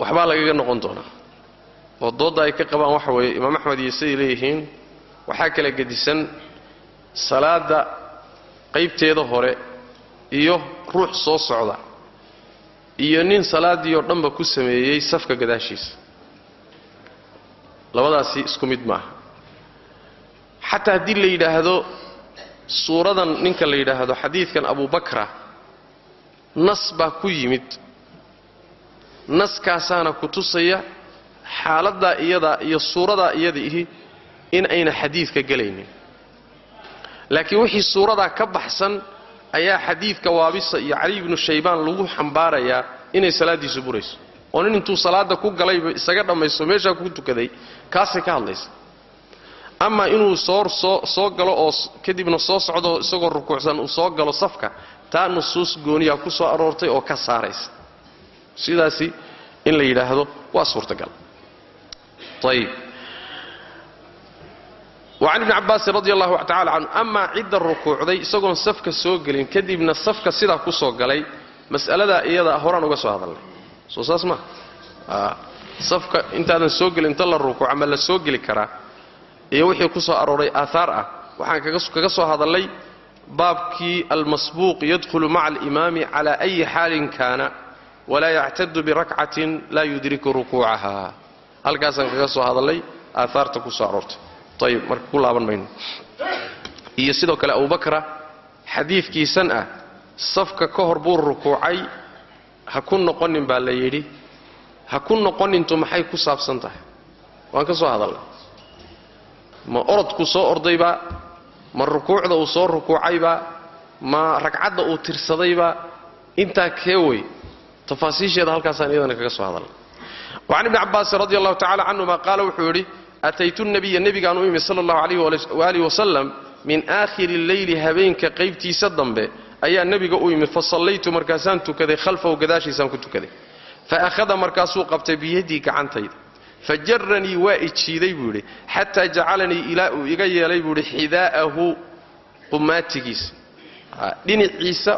waxbaa lagaga noqon doonaa. Oo doodda ay ka qabaan waxa weeye imaam axmed iyo siday leeyihiin waxaa kala gedisan salaadda qaybteeda hore iyo ruux soo socda iyo nin salaaddii oo dhanba ku sameeyey safka gadaashiisa labadaasi isku mid maaha. Xataa haddii la yidhaahdo suuradan ninka la yidhaahdo xadiidkan abubakra nas baa ku yimid. Naskaasaana ku tusaya xaaladdaa iyadaa iyo suuradaa iyada ihi in ayna xadiidka gelaynin. Laakiin wixii suuradaa ka baxsan ayaa xadiidka waabisa iyo cali ibnu shaybaan lagu xambaarayaa inay salaaddiisu burayso. Oo nin intuu salaadda ku galayba isaga dhammaysto meeshaa ku tukaday kaasay ka hadlaysa. Ama inuu soo galo oo kadibna soo socdo isagoo rukuucsan uu soo galo safka taa nusuus gooniyaa ku soo aroortay oo ka saaraysa. Sidaasi in la yidhaahdo waa suurtagal. Ayib wacan ibni cabaasin radi allahu tacala canhu amaa cidda rukuucday isagoon safka soo gelin kadibna safka sidaa ku soo galay mas'aladaa iyada horaan uga soo hadalnay soo saas maa safka intaadan soo gelin inta la rukuuca ma la soo geli karaa iyo wixii ku soo arooray aahaar ah waxaan kaga soo hadallay baabkii almasbuuq yadkhulu maca alimaami cala ayi xaalin kaana walaa yactadu birakcatin laa yudriku rukuucaha halkaasaan kaga soo hadallay aahaarta ku soo aroortay ayib marka ku laaban mayno. Iyo sidoo kale abubakra xadiidkiisan ah safka ka hor buu rukuucay ha ku noqonin baa la yidhi ha ku noqonintu maxay ku saabsan tahay? Waan ka soo hadalnay ma orodku soo ordaybaa ma rukuucda uu soo rukuucaybaa ma ragcadda uu tirsadayba intaa kee wey tafaasiisheeda halkaasaan iyadana kaga soo hadalnay wacan ibni cabaasin radi allahu tacala canhuma qaala wuxuu yidhi ataytu nabiya nebigaan u imi sala allahu alayh waaalih wasalam min aakhiri lleyli habeenka qaybtiisa dambe ayaa nebiga u yimid fa sallaytu markaasaan tukaday khalfahu gadaashiisaan ku tukaday fa akhada markaasuu qabtay biyadii gacantayda fa jaranii waa ijiiday buu yidhi xataa jacalanii ilaa uu iga yeelay buu yidhi xidaa'ahu qumaatigiisa dhinaciisa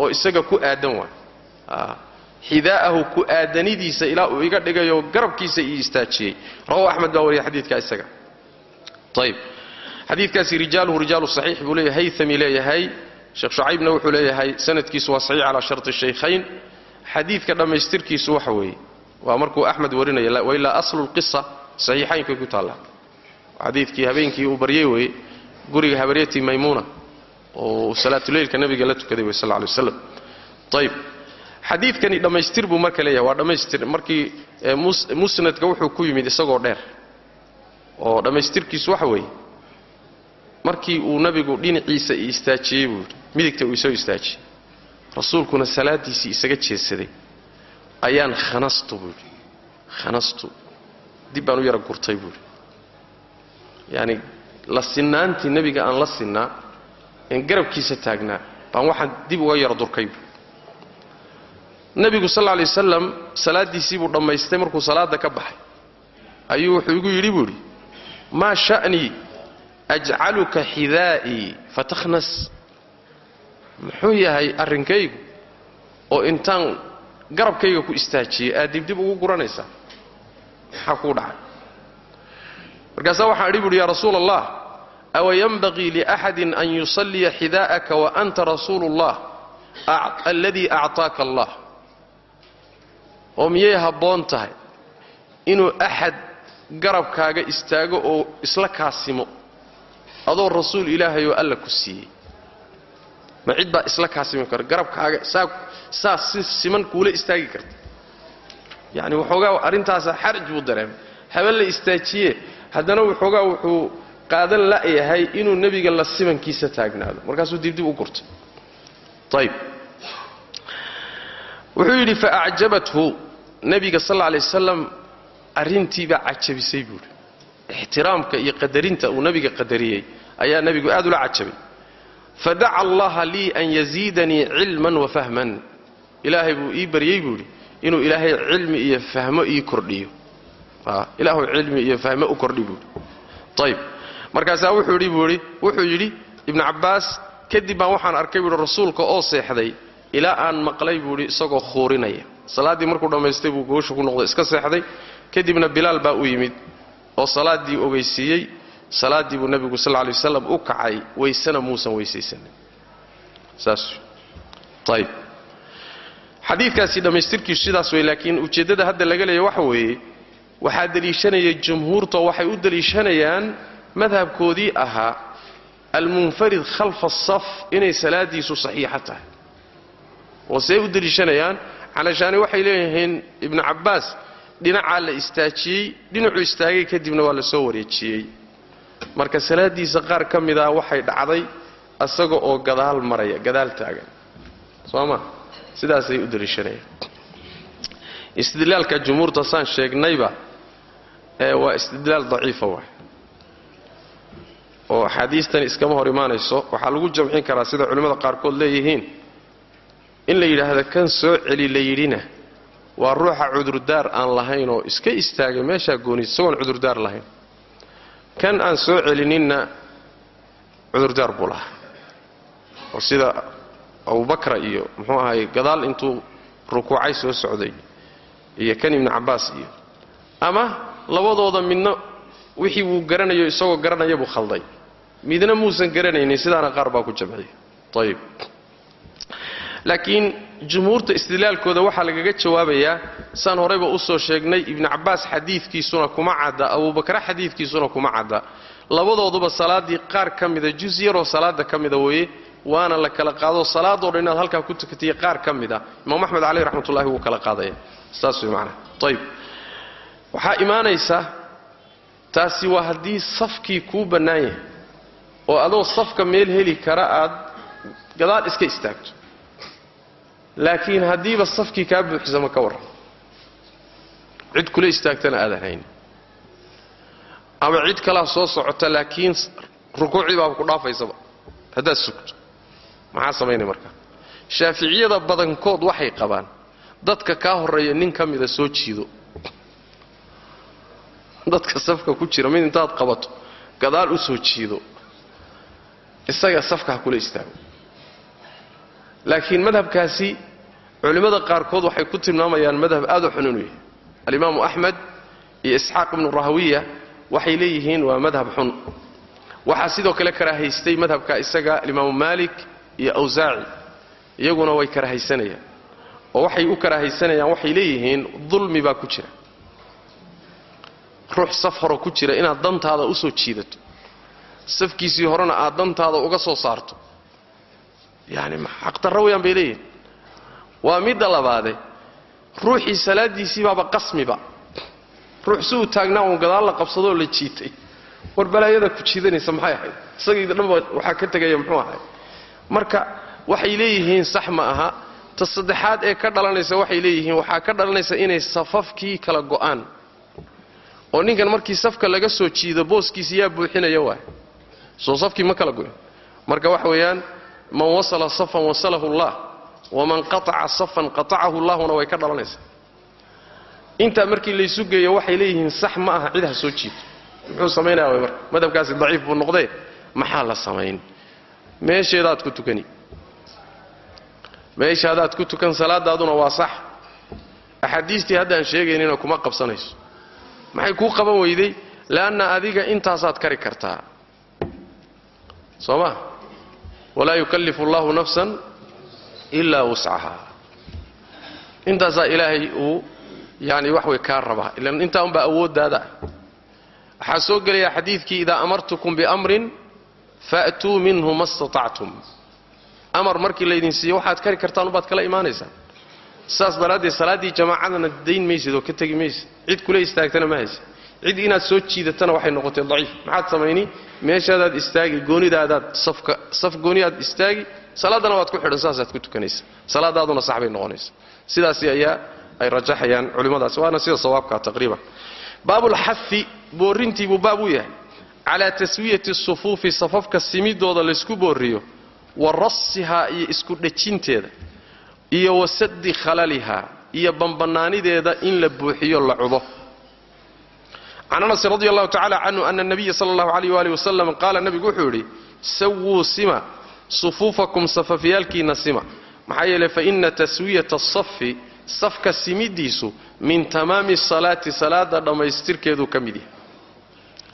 oo isaga ku aadan waay xidaa'ahu ku aadanidiisa ilaa uu iga dhigayo garabkiisa ii istaajiyey. Rawahu axmed baa wariya xadiidka isaga. Ayb xadiidkaasi rijaaluhu rijaalu saxiix buu leeyahay hayami leeyahay. Sheekh shucaybna wuxuu leeyahay sanadkiisu waa saxiix calaa sharti shaykhayn. Xadiidka dhammaystirkiisu waxa weeye waa markuu axmed warinaya wailaa aslu lqisa saxiixaynkay ku taallaa xadiidkii habeenkii uu baryey weye guriga habaryatii maymuuna oo salaatuleylka nabiga la tukaday wey sal lay waslam ayb xadiidkani dhammaystir buu marka leeyahay waa dhammaystir. Markii musnadka wuxuu ku yimid isagoo dheer oo dhammaystirkiisu waxa weeye markii uu nabigu dhinaciisa istaajiyey buu yidhi midigta uu isoo istaajiyey rasuulkuna salaadiisii isaga jeedsaday ayaan khanastu buu yidhi khanastu dib baan u yara gurtay buu yidhi. Yacani la sinnaantii nebiga aan la sinnaa een garabkiisa taagnaa baan waxaan dib uga yara durkay buu nebigu sal alay wasalam salaaddiisii buu dhammaystay markuu salaadda ka baxay. Ayuu wuxuu igu yidhi buu yidhi maa sha'nii ajcaluka xidaa'ii fatakhnas. Muxuu yahay arrinkaygu oo intaan garabkayga ku istaajiyey aad dibdib ugu guranaysaa maxaa kuu dhacay? Markaasaa waxaan idhi buuhi yaa rasuul allah awa yanbagii liaxadin an yusalliya xidaa'aka wa anta rasuulu ullah alladii actaaka allah oo miyay habboon tahay inuu axad garabkaaga istaago oo isla kaasimo adoo rasuul ilaahayoo alla ku siiyey. Ma cid baa isla kaasimi kara garabkaaga saa si siman kuula istaagi karta. Yacni waxoogaa arrintaasa xaraj buu dareemay. Haben la istaajiye haddana waxoogaa wuxuu qaadan la'yahay inuu nebiga la simankiisa taagnaado. Markaasuu dibdib u gurtay. Ayb wuxuu yidhi fa acjabathu nebiga sal lla lay wasalam arrintiibaa cajabisay buuhi ixtiraamka iyo qadarinta uu nebiga qadariyey ayaa nebigu aad ula cajabay. Fadaca allaha lii an yaziidanii cilman wa fahman. Ilaahay buu ii baryey buu idhi inuu ilaahay cilmi iyo fahmo ii kordhiyo. Ilaahu cilmi iyo fahmo u kordhi buuhi ayb markaasaa wuxuu yidhi ibnu cabbaas kadib baan waxaan arkay buuhi rasuulka oo seexday ilaa aan maqlay buu idhi isagoo khuurinaya salaaddii markuu dhammaystay buu goosha ku noqday iska seexday. Kadibna bilaal baa u yimid oo salaaddii ogeysiiyey. Salaaddii buu nebigu sal lay waslam u kacay waysena muusan weysaysanin. Saas. Ayb xadiidkaasi dhammaystirkiisu sidaas wey laakiin ujeeddada hadda laga leeya waxa weeye waxaa deliishanaya jumhuurta waxay u deliishanayaan madhabkoodii ahaa almunfarid khalfa asaf inay salaadiisu saxiixa tahay. Oo see u deliishanayaan calashaani waxay leeyihiin ibnu cabbaas dhinacaa la istaajiyey dhinacuu istaagay kadibna waa la soo wareejiyey. Marka salaaddiisa qaar ka mida waxay dhacday asaga oo gadaal maraya gadaal taagan. Soo ma? Sidaasay u deliishanayaan istidlaalka jumhuurta saan sheegnayba ee waa istidlaal daciifa waay. Oo axaadiistan iskama hor imaanayso waxaa lagu jamcin karaa sida culimmada qaarkood leeyihiin in la yidhaahda kan soo celi la yidhina waa ruuxa cudurdaar aan lahayn oo iska istaagay meeshaa gooniis isagoon cudurdaar lahayn. Kan aan soo celininna cudurdaar buu lahaa. Oo sida abubakra iyo muxuu ahaay gadaal intuu rukuucay soo socday iyo kan ibnu cabbaas iyo. Ama labadooda midna wixii wuu garanayo isagoo garanaya buu khalday. Midna muusan garanaynin sidaana qaar baa ku jamciya ayib laakiin jumhuurta istidlaalkooda waxaa lagaga jawaabayaa saan horeyba u soo sheegnay ibnu cabbaas xadiidkiisuna kuma cadda abubakra xadiidkiisuna kuma cadda. Labadooduba salaaddii qaar ka mida jus yaroo salaada ka mida weeye waana la kala qaado. Salaadoo dhan inaad halkaa ku tukatay qaar ka mid a imaam axmed caleyh raxmatullahi wuu kala qaadaya saas way macnaha ayib waxaa imaanaysa taasi waa haddii safkii kuu bannaan yahay oo adoo safka meel heli kara aad gadaal iska istaagto laakiin haddiiba safkii kaa buuxsama ka warran. Cid kula istaagtana aadan hayn ama cid kalaa soo socota laakiin rukuucii baaba ku dhaafaysaba. Haddaad sugto. Maxaa samaynay markaa shaaficiyada badankood waxay qabaan dadka kaa horreeya nin ka mida soo jiido. Dadka safka ku jira mid intaad qabato gadaal u jiido. Isaga safka ha kula istaago. Laakiin madhabkaasi culimmada qaarkood waxay ku tilmaamayaan madhab aad u xun inuu yahay alimaamu axmed iyo isxaaq ibnu rahawiya waxay leeyihiin waa madhab xun. Waxaa sidoo kale karaahaystay madhabka isaga alimaamu maalik iyo awsaaci iyaguna way karahaysanayaan oo waxay u karahaysanayaan waxay leeyihiin dulmi baa ku jira. Ruux saf hore ku jira inaad dantaada u soo jiidato. Safkiisii horena aad dantaada uga soo saarto. Yani xaqdarra weyaan bay leeyihiin waa midda labaade ruuxii salaadiisii baaba qasmiba. Ruux si uu taagnaa uun gadaal la qabsadoo la jiitay. War balaayada ku jiidanaysa maxay ahayd? Isagiida dhanba waxaa ka tegaya muxuu ahay marka waxay leeyihiin sax ma aha. Ta saddexaad ee ka dhalanaysa waxay leeyihiin waxaa ka dhalanaysa inay safafkii kala go'aan. Oo ninkan markii safka laga soo jiido booskiisi yaa buuxinaya waay. Soo safkii ma kala goyn marka waxa weeyaan man wasala safan wasalahu allah waman qataca safan qatacahu llahuna way ka dhalanaysaa intaa markii laysu geeyo waxay leeyihiin sax ma aha cid ha soo jiito muxuu samaynaya way marka madhabkaasi daciif buu noqdee maxaa la samayn meesheedaad ku tukani meeshaadaad ku tukan salaadaaduna waa sax axaadiistii haddaan sheegaynina kuma qabsanayso maxay kuu qaban weyday leanna adiga intaasaad kari kartaa soo ma walaa yukallifu allahu nafsan ilaa wuscaha intaasaa ilaahay uu yani wax way kaa rabaa. Ilan intaa unbaa awooddaada waxaa soo gelaya xadiidkii idaa amartukum biamrin fa'tuu minhu ma statactum amar markii laydin siiyo waxaad kari kartaan ubaad kala imaanaysaan saas daraaddeed salaaddii jamaacadana dayn maysid oo ka tegi maysid. Cid kula istaagtana ma haysid cid inaad soo jiidatana waxay noqotay daciif. Maxaad samayni? Meeshaadaad istaagi goonidaadaad saf gooniyaad istaagi salaaddana waad ku xidhan saasaad ku tukanaysa. Salaadaaduna sax bay noqonaysa. Sidaasi ayaa ay rajaxayaan culimmadaas waana sida sawaabka taqriiban. Baabulxafi boorrintii buu baab u yahay. Calaa taswiyati sufuufi safafka simidooda laysku boorriyo wa rasihaa iyo isku dhejinteeda iyo wasaddi khalaliha iyo bambannaanideeda in la buuxiyo la cudo can anas radi allahu tacala canhu ana nabiya sala allahu alayh waali wasalam qaala nebigu wuxuu yidhi sawuu sima sufuufakum safafyaalkiinna sima maxaa yeeley faina taswiyata asafi safka simidiisu min tamaami salaati salaada dhammaystirkeeduu ka mid yahay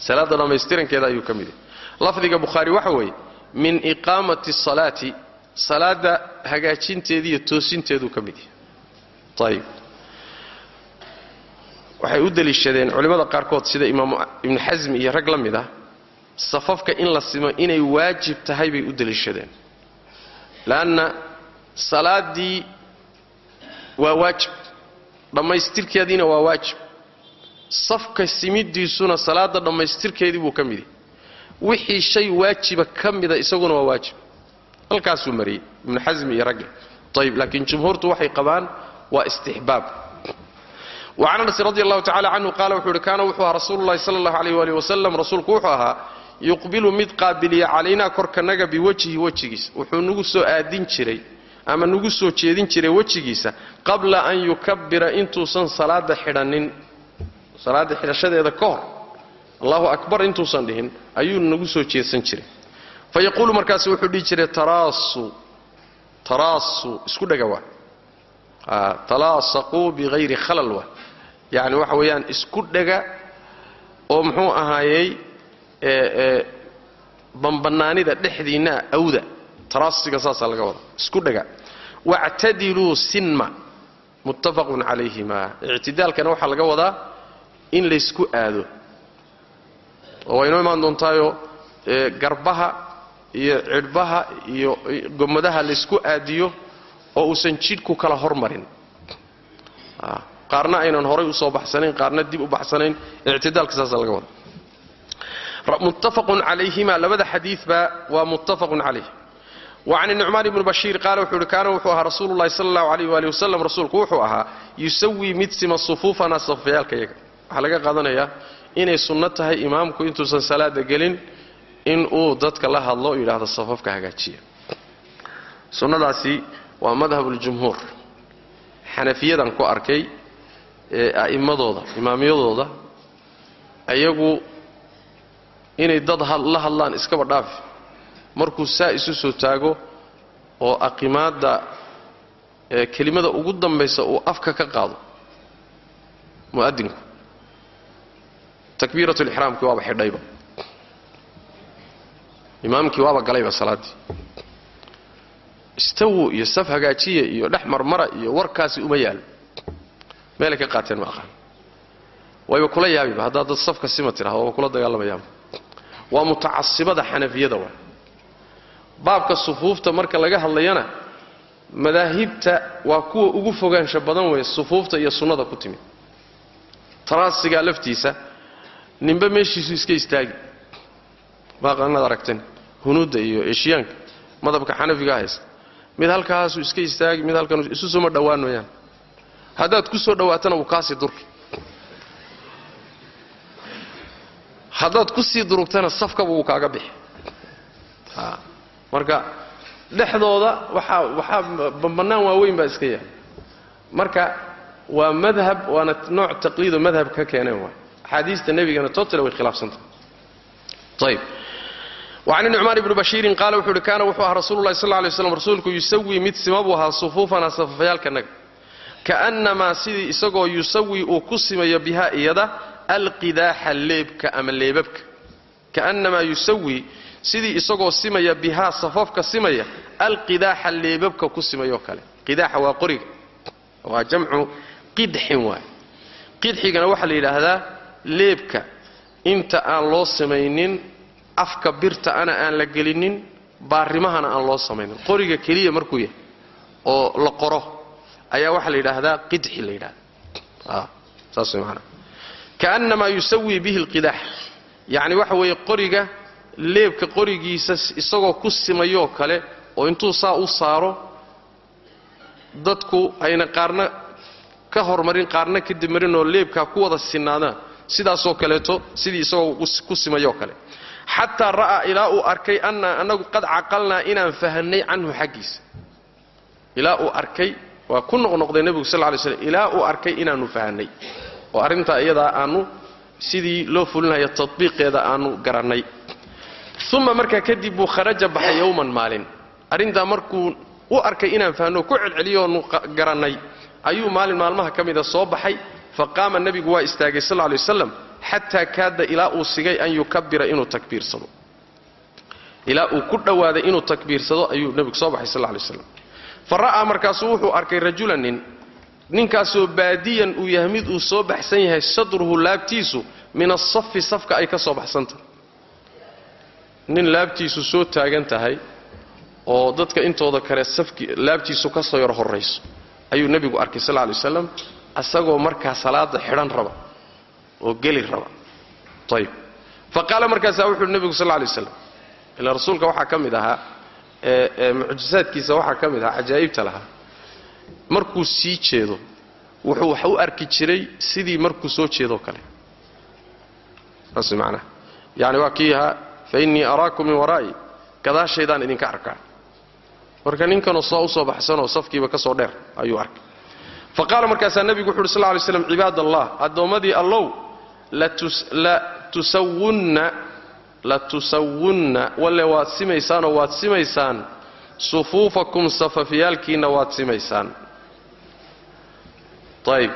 salaada dhammaystirankeeda ayuu ka mid yahay lafdiga bukhaari waxa weeye min iqaamati salaati salaada hagaajinteediiyo toosinteeduu ka mid yahay ayib waxay u deliishadeen culimmada qaarkood sida imaam ibnu xasmi iyo rag la mid ah safafka in la simo inay waajib tahay bay u deliishadeen. Leanna salaaddii waa waajib dhammaystirkeediina waa waajib. Safka simidiisuna salaada dhammaystirkeedii buu ka midi wixii shay waajiba ka mida isaguna waa waajib. Halkaasuu mariyey ibnu xasmi iyo ragge ayib laakiin jumhuurtu waxay qabaan waa istixbaab wacan anas radi allahu tacala canhu qaala wuxuu ihi kaana wuxuu ahaa rasuulu llahi sala allahu alayh waalih wasalam rasuulku wuxuu ahaa yuqbilu mid qaabiliya calaynaa korkanaga biwajhi wejigiisa. Wuxuu nagu soo aadin jiray ama nagu soo jeedin jiray wejigiisa qabla an yukabbira intuusan salaada xidhanin. Salaada xidhashadeeda ka hor allahu akbar intuusan dhihin ayuu nagu soo jeedsan jiray. Fa yaquulu markaas wuxuu dhihi jiray taraasu taraasu isku dhaga waa. Talaasaquu bihayri khalal waa yacni waxa weeyaan isku dhaga oo muxuu ahaayey banbannaanida dhexdiinna awda. Taraasiga saasaa laga wada isku dhaga wactadiluu sinma muttafaqun calayhima. Ictidaalkana waxaa laga wadaa in laysku aado. Oo waa inoo imaan doontaayo garbaha iyo cidhbaha iyo gomadaha laysku aadiyo oo uusan jidhku kala hormarin qaarna aynan horay u soo baxsanayn qaarna dib u baxsanayn ictidaalka saasa laga wada muttafaqun calayhima labada xadiidba waa muttafaqun calayh. Wacan nucmaan ibni bashiir qaala wuxuu ihi kaana wuxuu ahaa rasuulu llahi sala allahu alayh waali wasalam rasuulku wuxuu ahaa yusawii mid sima sufuufana safayaalkayaga waxaa laga qaadanayaa inay sunno tahay imaamku intuusan salaada gelin in uu dadka la hadlo o yidhaahdo safafka hagaajiya. Sunnadaasi waa madhabuljumhuur xanafiyadan ku arkay a'immadooda imaamyadooda ayagu inay dad la hadlaan iskaba dhaafi markuu saa isu soo taago oo aqimaadda kelimada ugu dambaysa uu afka ka qaado mu'adinku takbiiratulixraamkii waaba xidhayba. Imaamkii waaba galayba salaaddii istawo iyo saf hagaajiya iyo dhex marmara iyo warkaasi uma yaalo meelay ka qaateen ma aqaan wayba kula yaabiba haddaad dad safka sima tidhahdo waaba kula dagaalamayaanba waa mutacasibada xanafiyada waa. Baabka sufuufta marka laga hadlayana madaahibta waa kuwa ugu fogaansha badan weeye sufuufta iyo sunnada ku timid. Taraasigaa laftiisa ninba meeshiisu iska istaagi. Baaqanaad aragteen hunuudda iyo eshiyaanka madhabka xanafiga haysta mid halkaasuu iska istaagi mid halkan isu suma dhowaan mayaan haddaad ku soo dhowaatana wuu kaasii durki haddaad ku sii durugtana safkaba wuu kaaga bixi. Marka dhexdooda waxaa waxaa bannaan waaweyn baa iska yahay. Marka waa madhab waana nooc taqliido madhab ka keeneen waay axaadiista nebigana totale way khilaafsantah ayb wacan nucmaan ibni bashiirin qaala wuxuu uhi kaana wuxuu ahaa rasulu lahi sal alay slam rasuulku yusawii mid sima buu ahaa sufuufana safafayaalkanaga ka'nnamaa sidii isagoo yusawii uu ku simayo bihaa iyada alqidaaxa leebka ama leebabka. Ka'nnamaa yusawii sidii isagoo simaya bihaa safafka simaya alqidaaxa leebabka ku simayoo kale. Qidaaxa waa qoriga waa jamcu qidxin waay qidxigana waxaa la yidhaahdaa leebka. Inta aan loo samaynin afka birta ana aan la gelinin baarimahana aan loo samaynin. Qoriga keliya markuu yahay oo la qoro ayaa waxaa la yidhaahdaa qidxi la yidhahda saas way maanaa kaannamaa yusawii bihi alqidaax. Yacni waxa weeye qoriga leebka qorigiisa isagoo ku simayoo kale oo intuu saa u saaro dadku ayna qaarna ka hormarin qaarna kadib marin oo leebkaa ku wada sinaadaan sidaasoo kaleeto sidii isagoo ku simayoo kale. Xataa ra'aa ilaa uu arkay annaa annagu qad caqalnaa inaan fahanay canhu xaggiisa. Ilaa uu arkay waa ku noqnoqday nebigu sal lay slm ilaa uu arkay inaannu fahanay. Oo arrintaa iyadaa aannu sidii loo fulinaya tatbiiqeeda aannu garannay. Uma markaa kadib buu kharaja baxay yowman maalin. Arrintaa markuu u arkay inaan fahno ku celceliyoonu garannay ayuu maalin maalmaha ka mida soo baxay. Fa qaama nebigu waa istaagay sal lay waslam xataa kaada ilaa uu sigay an yukabira inuu takbiirsado. Ilaa uu ku dhowaaday inuu takbiirsado ayuu nebigu soo baxay sal lay waslam fa ra'aa markaasuu wuxuu arkay rajulan nin. Ninkaasoo baadiyan uu yahay mid uu soo baxsan yahay sadruhu laabtiisu min asafi safka ay ka soo baxsantahay nin laabtiisu soo taagan tahay oo dadka intooda kale safki laabtiisu ka soo yar horrayso. Ayuu nebigu arkay sal lay waslam asagoo markaa salaada xidhan raba oo geli raba. Ayb fa qaala markaasaa wuxuuhi nebigu sal lay waslam ila rasuulka waxaa ka mid ahaa mucjisaadkiisa waxaa ka mid ahaa cajaa'ibta lahaa. Markuu sii jeedo wuxuu wax u arki jiray sidii markuu soo jeedoo kale. Saas macnaha yani waa kii ahaa fa innii araakum min waraa'i. Gadaashaydaan idinka arkaa marka ninkanoo soo u soo baxsanoo safkiiba ka soo dheer ayuu arkay. Fa qaala markaasaa nebigu wuxu uhi sl lay slam cibaad allah addoommadii allow latusawunna latusawunna walle waad simaysaanoo waad simaysaan sufuufakum safafyaalkiinna waad simaysaan. Ayb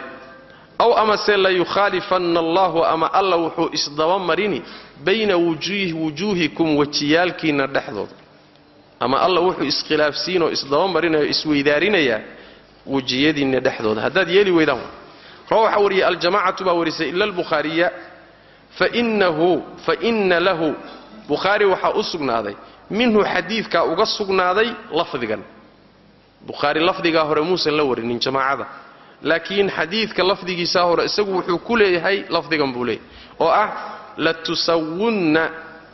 aw amase layukhaalifanna allahu ama alla wuxuu isdaba marini bayna wujuuhikum wejiyaalkiinna dhexdooda. Ama alla wuxuu iskhilaafsiinoo isdaba marinaya isweydaarinayaa wejiyadiinna dhexdooda. Haddaad yeeli weydaan. Rawa waxaa wariyay aljamacatu baa warisay ila albukhaariya. fainahu faina lahu bukhaari waxaa u sugnaaday minhu xadiidkaa uga sugnaaday lafdigan bukhaari lafdigaa hore muusan la warinin jamaacada laakiin xadiidka lafdigiisaa hore isagu wuxuu ku leeyahay lafdigan buu leeyahay oo ah latusawunna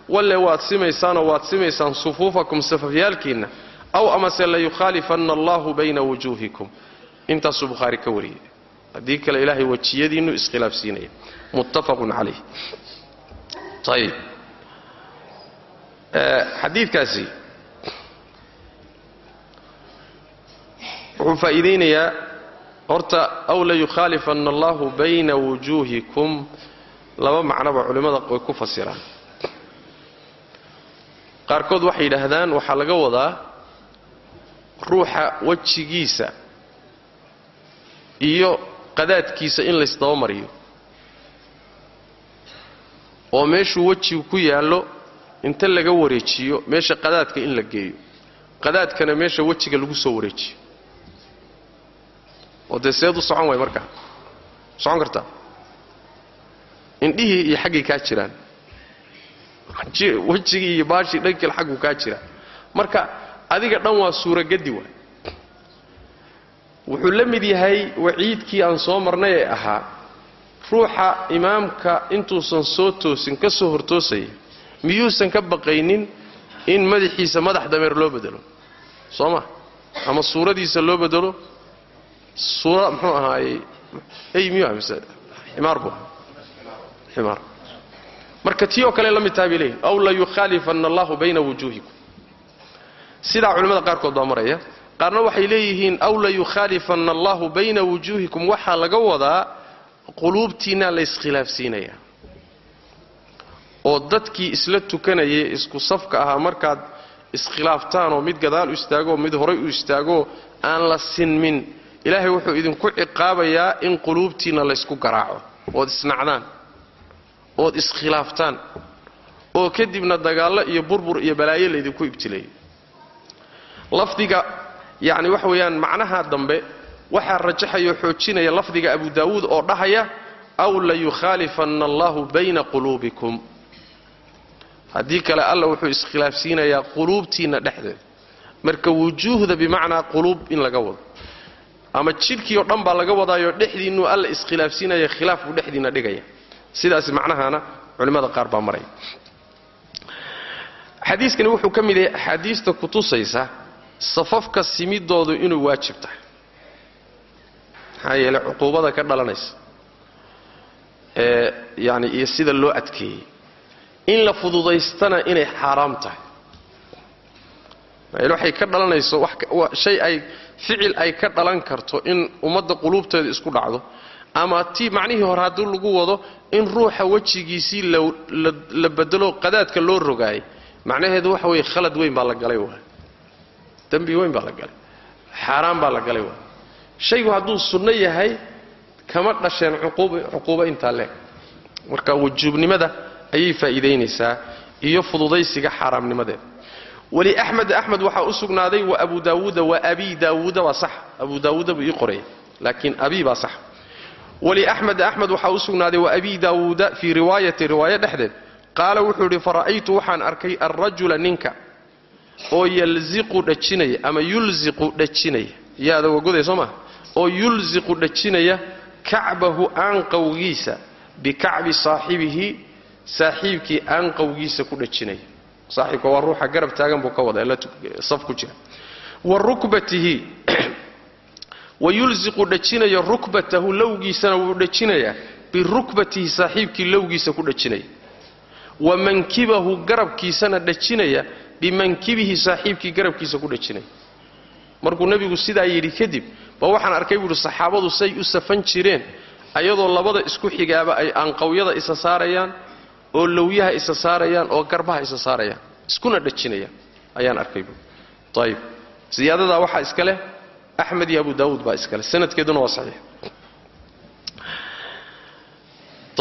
walle waad simaysaanoo waad simaysaan sufuufakum safafyaalkiinna aw amase layukhaalifanna allahu bayna wujuuhikum intaasuu bukhaari ka wariyay haddii kale ilaahay wejiyadiinnu iskhilaafsiinaya muttafaqun calayh. Ayib xadiidkaasi wuxuu faa'iidaynayaa horta aw layukhaalifanna allahu bayna wujuuhikum. Laba macnoba culimmada way ku fasiraan. Qaarkood waxay yidhaahdaan waxaa laga wadaa ruuxa wejigiisa iyo qadaadkiisa in laysdaba mariyo oo meeshuu wejigu ku yaallo inta laga wareejiyo meesha qadaadka in la geeyo. Qadaadkana meesha wejiga lagu soo wareejiyo. Oo dee seed u socon waay markaa socon kartaa indhihii iyo xaggay kaa jiraan. Wejigii iyo baashii dhankil xaggu kaa jira. Marka adiga dhan waa suuragadi waay. Wuxuu la mid yahay waciidkii aan soo marnay ee ahaa ruuxa imaamka intuusan soo toosin ka soo hortoosaya miyuusan ka baqaynin in madaxiisa madax dameer loo bedelo? Soo ma? Ama suuradiisa loo bedelo? Suura ey miyuu ah marka tii oo kale la taha bay leeyihiin aw layukhaalifanna allahu bayna wujuuhikum. Sidaa culimmada qaarkood baa maraya qaarna waxay leeyihiin aw layukhaalifanna allahu bayna wujuuhikum. Waxaa laga wadaa quluubtiinaa la iskhilaafsiinayaa oo dadkii isla tukanayay isku safka ahaa markaad iskhilaaftaanoo mid gadaal u istaagoo mid horay u istaagoo aan la sinmin ilaahay wuxuu idinku ciqaabayaa in quluubtiinna laysku garaaco ood isnacdaan ood iskhilaaftaan oo kadibna dagaallo iyo burbur iyo balaayo laydinku ibtileeyo lafdiga yacni waxa weeyaan macnaha dambe waxaa rajaxayao xoojinaya lafdiga abu daawuud oo dhahaya aw layukhaalifanna allahu bayna quluubikum. Haddii kale alla wuxuu iskhilaafsiinayaa quluubtiinna dhexdeeda marka wujuuhda bimacnaa quluub in laga wado. Ama jidhkii oo dhan baa laga wadaayoo dhexdiinnuu alla iskhilaafsiinaya khilaaf buu dhexdiinna dhigaya. Sidaas macnahana culimmada qaar baa maraya xadiiskani wuxuu ka mid yahay axaadiista kutusaysa safafka simidoodu inuu waajib tahay maxaa yeele cuquubada ka dhalanaysa. Ee yani iyo sida loo adkeeyey. In la fududaystana inay xaaraam tahay. Maxaa waxay ka dhalanayso shay ay ficil ay ka dhalan karto in ummadda quluubteeda isku dhacdo ama tii macnihii hore haddii lagu wado in ruuxa wejigiisii la bedelo qadaadka loo rogaayay macnaheedu waxa weeye khalad weyn baa la galay waay. Dembi weyn baa la galay. Xaaraan baa la galay waay shaygu hadduu sunno yahay kama dhasheen cuquubo intaa leeg. Marka wujuubnimada ayay faa'iidaynaysaa iyo fududaysiga xaaraamnimadeeda weli axmed axmed waxaa u sugnaaday wa abu daawuuda wa abi daawuuda waa sax. Abu daawuuda buu ii qoraya laakiin abi baa sax. Weli axmed axmed waxaa u sugnaaday wa abi daawuuda fii riwaayati riwaayo dhexdeed. Qaala wuxuu idhi fara'aytu waxaan arkay alrajula ninka oo yalziqu dhajinaya ama yulziqu dhajinaya. Yaada wagoday soo maha oo yulziqu dhajinaya kacbahu aanqowgiisa bikacbi saaxibihi saaxiibkii aanqowgiisa ku dhajinaya saaxiibka waa ruuxa garab taagan buu ka wada saf ku jira. Wa rukbatihi wa yulziqu dhajinaya rukbatahu lowgiisana wuu dhajinayaa birukbatihi saaxiibkii lowgiisa ku dhajinaya wa mankibahu garabkiisana dhajinaya bimankibihi saaxiibkii garabkiisa ku dhajinaya markuu nebigu sidaa yidhi kadib ba waxaan arkay buuhi saxaabadu say u safan jireen ayadoo labada isku xigaaba ay aanqawyada isa saarayaan oo lowyaha isa saarayaan oo garbaha isa saarayaan iskuna dhajinayaan. Ayaan arkay buui ayib siyaadadaa waxaa iska leh axmed iyo abu daawuud baa iska leh. Sanadkeeduna waa saxiix.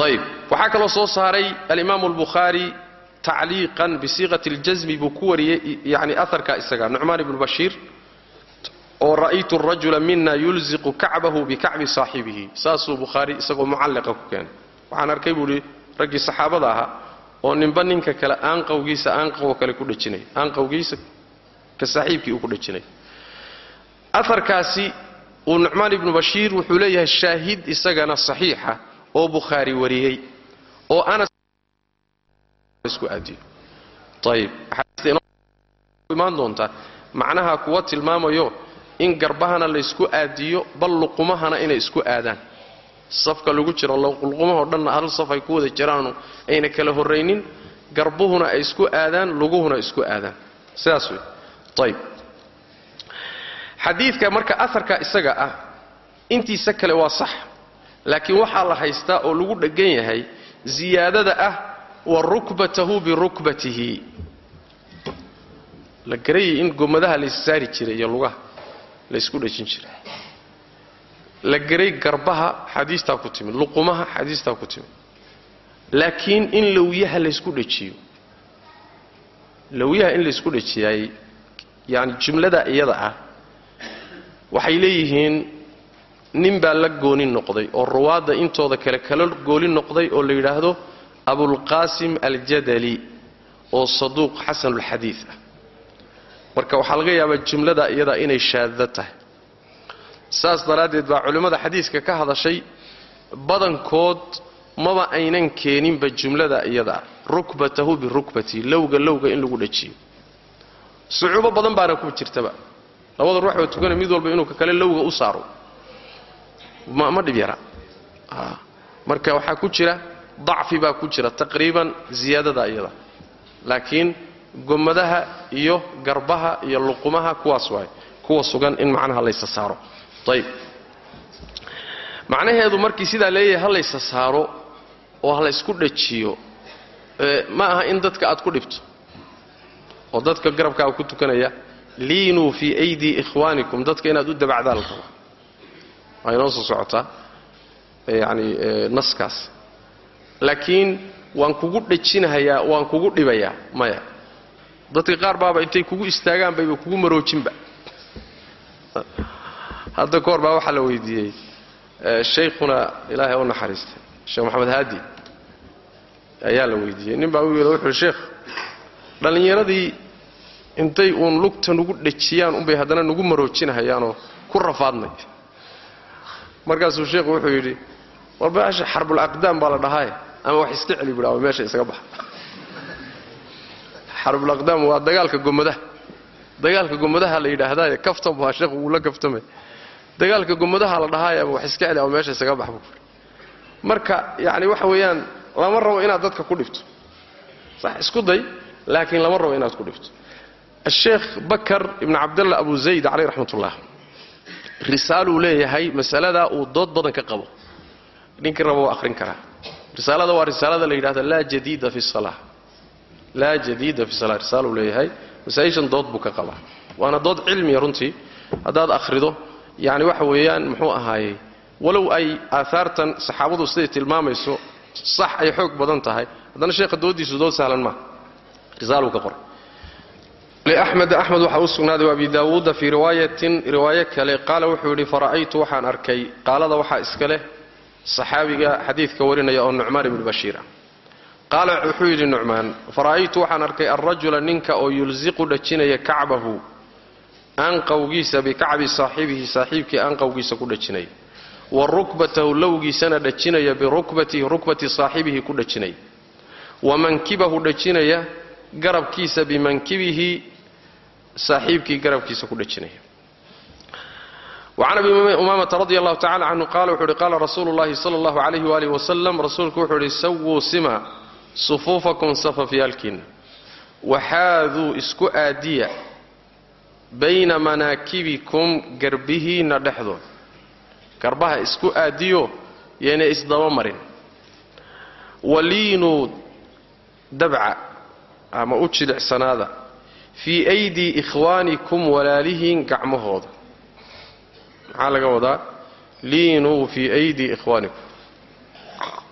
Ayib waxaa kaloo soo saaray alimaamu albukhaari tacliiqan bisiiqati اljasmi buu ku wariyey yani aharka isaga nucmaan ibnu bashiir oo ra'aytu rajula mina yulziqu kacbahu bikacbi saaxibihi. Saasuu bukhaari isagoo mucalliqa ku keenay. Waxaan arkay buu ihi raggii saxaabada ahaa oo ninba ninka kale aanqawgiisa aanqawoo kale ku dhajinaya aanqawgiisa ka saaxiibkii uu ku dhajinaya aharkaasi uu nucmaan ibnu bashiir wuxuu leeyahay shaahid isagana saxiixa oo bukhaari wariyey oo aadiyo. Ayib imaan doontaa macnaha kuwa tilmaamayo in garbahana laysku aadiyo bal luqumahana inay isku aadaan. Safka lagu jiro luqumahoo dhanna hal saf ay ku wada jiraanu ayna kala horraynin garbuhuna ay isku aadaan luguhuna isku aadaan. Sidaas wey. Ayib xadiidka marka aharka isaga ah intiisa kale waa sax. Laakiin waxaa la haystaa oo lagu dheggan yahay ziyaadada ah wa rukbatahu birukbatihi la garayay in gomadaha lays saari jiray iyo lugaha laysku dhajin jiray la garay garbaha xadiistaa ku timid luqumaha xadiistaa ku timid laakiin in lowyaha laysku dhajiyo lowyaha in laysku dhajiyaay yani jumlada iyada ah waxay leeyihiin nin baa la gooni noqday oo ruwaadda intooda kale kala gooli noqday oo la yidhaahdo abulqaasim aljadali oo saduuq xasanulxadiid ah marka waxaa laga yaabaa jumlada iyada inay shaadda tahay. Saas daraaddeed baa culimmada xadiiska ka hadashay badankood maba aynan keeninba jumlada iyada rukbatahu birukbati lowga lowga in lagu dhajiyo. Sucuubo badan baana ku jirtaba. Labada ruux oo tukanay mid walba inuu kakale lowga u saaro. Ma dhib yara. Marka waxaa ku jira dacfi baa ku jira taqriiban ziyaadada iyada. Laakiin gomadaha iyo garbaha iyo luqumaha kuwaas waay. Kuwa sugan in macnaha laysa saaro. Ayib macnaheedu markii sidaa leeyahay ha laysa saaro oo ha laysku dhajiyo ma aha in dadka aad ku dhibto oo dadka garabkaaga ku tukanaya liinuu fii aydii ikhwaanikum. Dadka inaad u dabacdaan la raba waa inoo soo socotaa yani naskaas. Laakiin waan kugu dhajinahayaa waan kugu dhibayaa maya dadka qaar baaba intay kugu istaagaan bayba kugu maroojinba. Hadda ka hor baa waxaa la weydiiyey shaykhuna ilaahay u naxariistay sheekh maxamed haadi ayaa la weydiiyey. Nin baa u yeedha wuxuuhi sheekh dhallinyaradii intay uun lugta nugu dhajiyaan unbay haddana nugu maroojinahayaanoo ku rafaadnay markaasuu sheekhu wuxuu yidhi war baasha xarbul aqdaam baa la dhahaaye ama wax iska celi buhi ama meesha isaga baxa xarbul aqdaam waa dagaalka gomadaha dagaalka gomadaha la yidhaahdaaye kaftan baa sheekhu wuu la dagaalka gomadaha la dhahaaye ama wax iska celi ama meesha isaga bax buu marka yacni waxa weeyaan lama rabo inaad dadka ku dhibto. Sax isku day laakiin lama rabo inaad ku dhibto. Asheekh bakar ibn cabdallah abu zayd caleyh raxmat ullah risaaluu leeyahay masaladaa uu dood badan ka qabo. Ninkii raba waa akhrin karaa. Risaalada waa risaalada la yidhahdo laa jadiida fi salaa laa jadiida fi salaa risaaluu leeyahay masaa-ishan dood buu ka qabaa. Waana dood cilmiya runtii haddaad akhrido yani waxa weeyaan muxuu ahaayey walow ay aahaartan saxaabadu siday tilmaamayso sax ay xoog badan tahay haddana sheekha dooddiisu dood sahlan maaha risaaluu ka qoray. Liaxmed axmed waxaa u sugnaaday abi daawuuda fii riwaayatin riwaayo kale qaala wuxuu yidhi fara'aytu waxaan arkay qaalada waxaa iska leh saxaabiga xadiidka warinaya oo nucmaan ibnu bashiir ah qaala wuxuu yidhi nucmaan fara'aytu waxaan arkay alrajula ninka oo yulsiqu dhajinaya kacbahu aanqawgiisa bikacbi saaxibihi saaxiibkii aanqawgiisa ku dhajinaya wa rukbatahu lowgiisana dhajinaya birukbatihi rukbati saaxibihi ku dhajinaya wa mankibahu dhajinaya garabkiisa bimankibihi saaxiibkii garabkiisa ku dhajinaya wacan abi umaamata radi allahu tacala canhu qaala wuxuu uhi qaala rasuulu llahi sala allahu calayhi waalihi wasalam rasuulku wuxuu idhi sawuu sima sufuufakum safafyaalkiinna waxaaduu isku aadiya bayna manaakibikum garbihiinna dhexdood garbaha isku aadiyo yayna isdaba marin. Waliinuu dabca ama u jilicsanaada fii aydii ikhwaanikum walaalihiin gacmahooda. Maxaa laga wadaa? Liinuu fii aydii ikhwaanikum.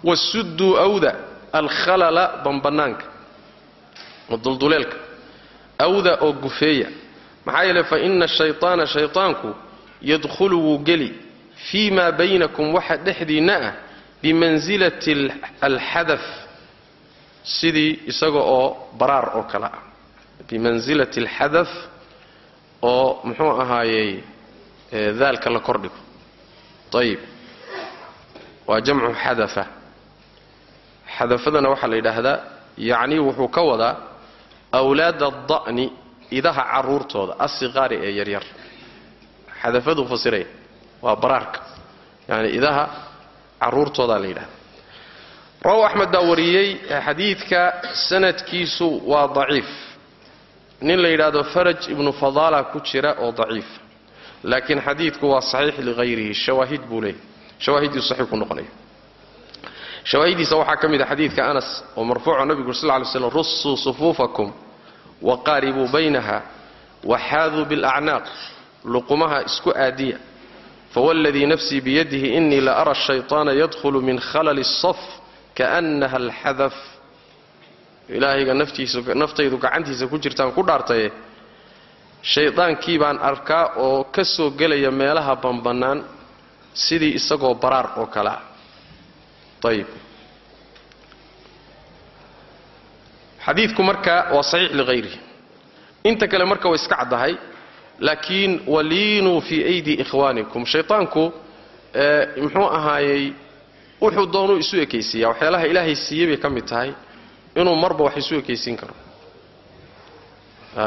Wasudduu awda alkhalala bambanaanka dulduleelka awda oo gufeeya. Maxaa yeele fa ina shayطaana shayطaanku yadkhulu wuu geli fii maa baynakum waxa dhexdiinna ah bimansilati alxadaf sidii isaga oo baraar oo kale ah. Bimansilati alxadaf oo muxuu ahaayey daalka la kordhigo. Ayib waa jamcu xadafa xadafadana waxaa la yidhaahdaa yacnii wuxuu ka wadaa awlaada ada'ni idaha caruurtooda asiqaari ee yaryar. Xadafaduu fasiraya waa baraarka. Yani idaha caruurtoodaa la yidhahda rawaw axmed baa wariyey xadiidka sanadkiisu waa daciif. Nin la yidhaahdo faraj ibnu fadaala ku jira oo daciif. Laakiin xadiidku waa saxiix liqayrihi shawaahid buu leeyahy shawaahiddii saxiix ku noqonaya shawaahidiisa waxaa ka mid a xadiidka anas oo marfuuco nabigu sal ly slam russuu sufuufakum waqaaribuu baynaha waxaaduu bilacnaaq luqumaha isku aadiya fawladii nafsii biyadihi inii la ara shayطaana yadkhulu min khalali الsaf kaأnaha alxadaf ilaahayga naftaydu gacantiisa ku jirtaan ku dhaartaye shaydaankii baan arkaa oo ka soo gelaya meelaha banbannaan sidii isagoo baraar oo kale ah ayib xadiidku marka waa saxiix liqayrihi inta kale marka way iska caddahay laakiin waliinuu fii aydi ikhwaanikum shaytaanku muxuu ahaayey wuxuu doonuu isu ekaysiiyaa waxyaalaha ilaahay siiyey bay ka mid tahay inuu marba wax isu ekaysiin karo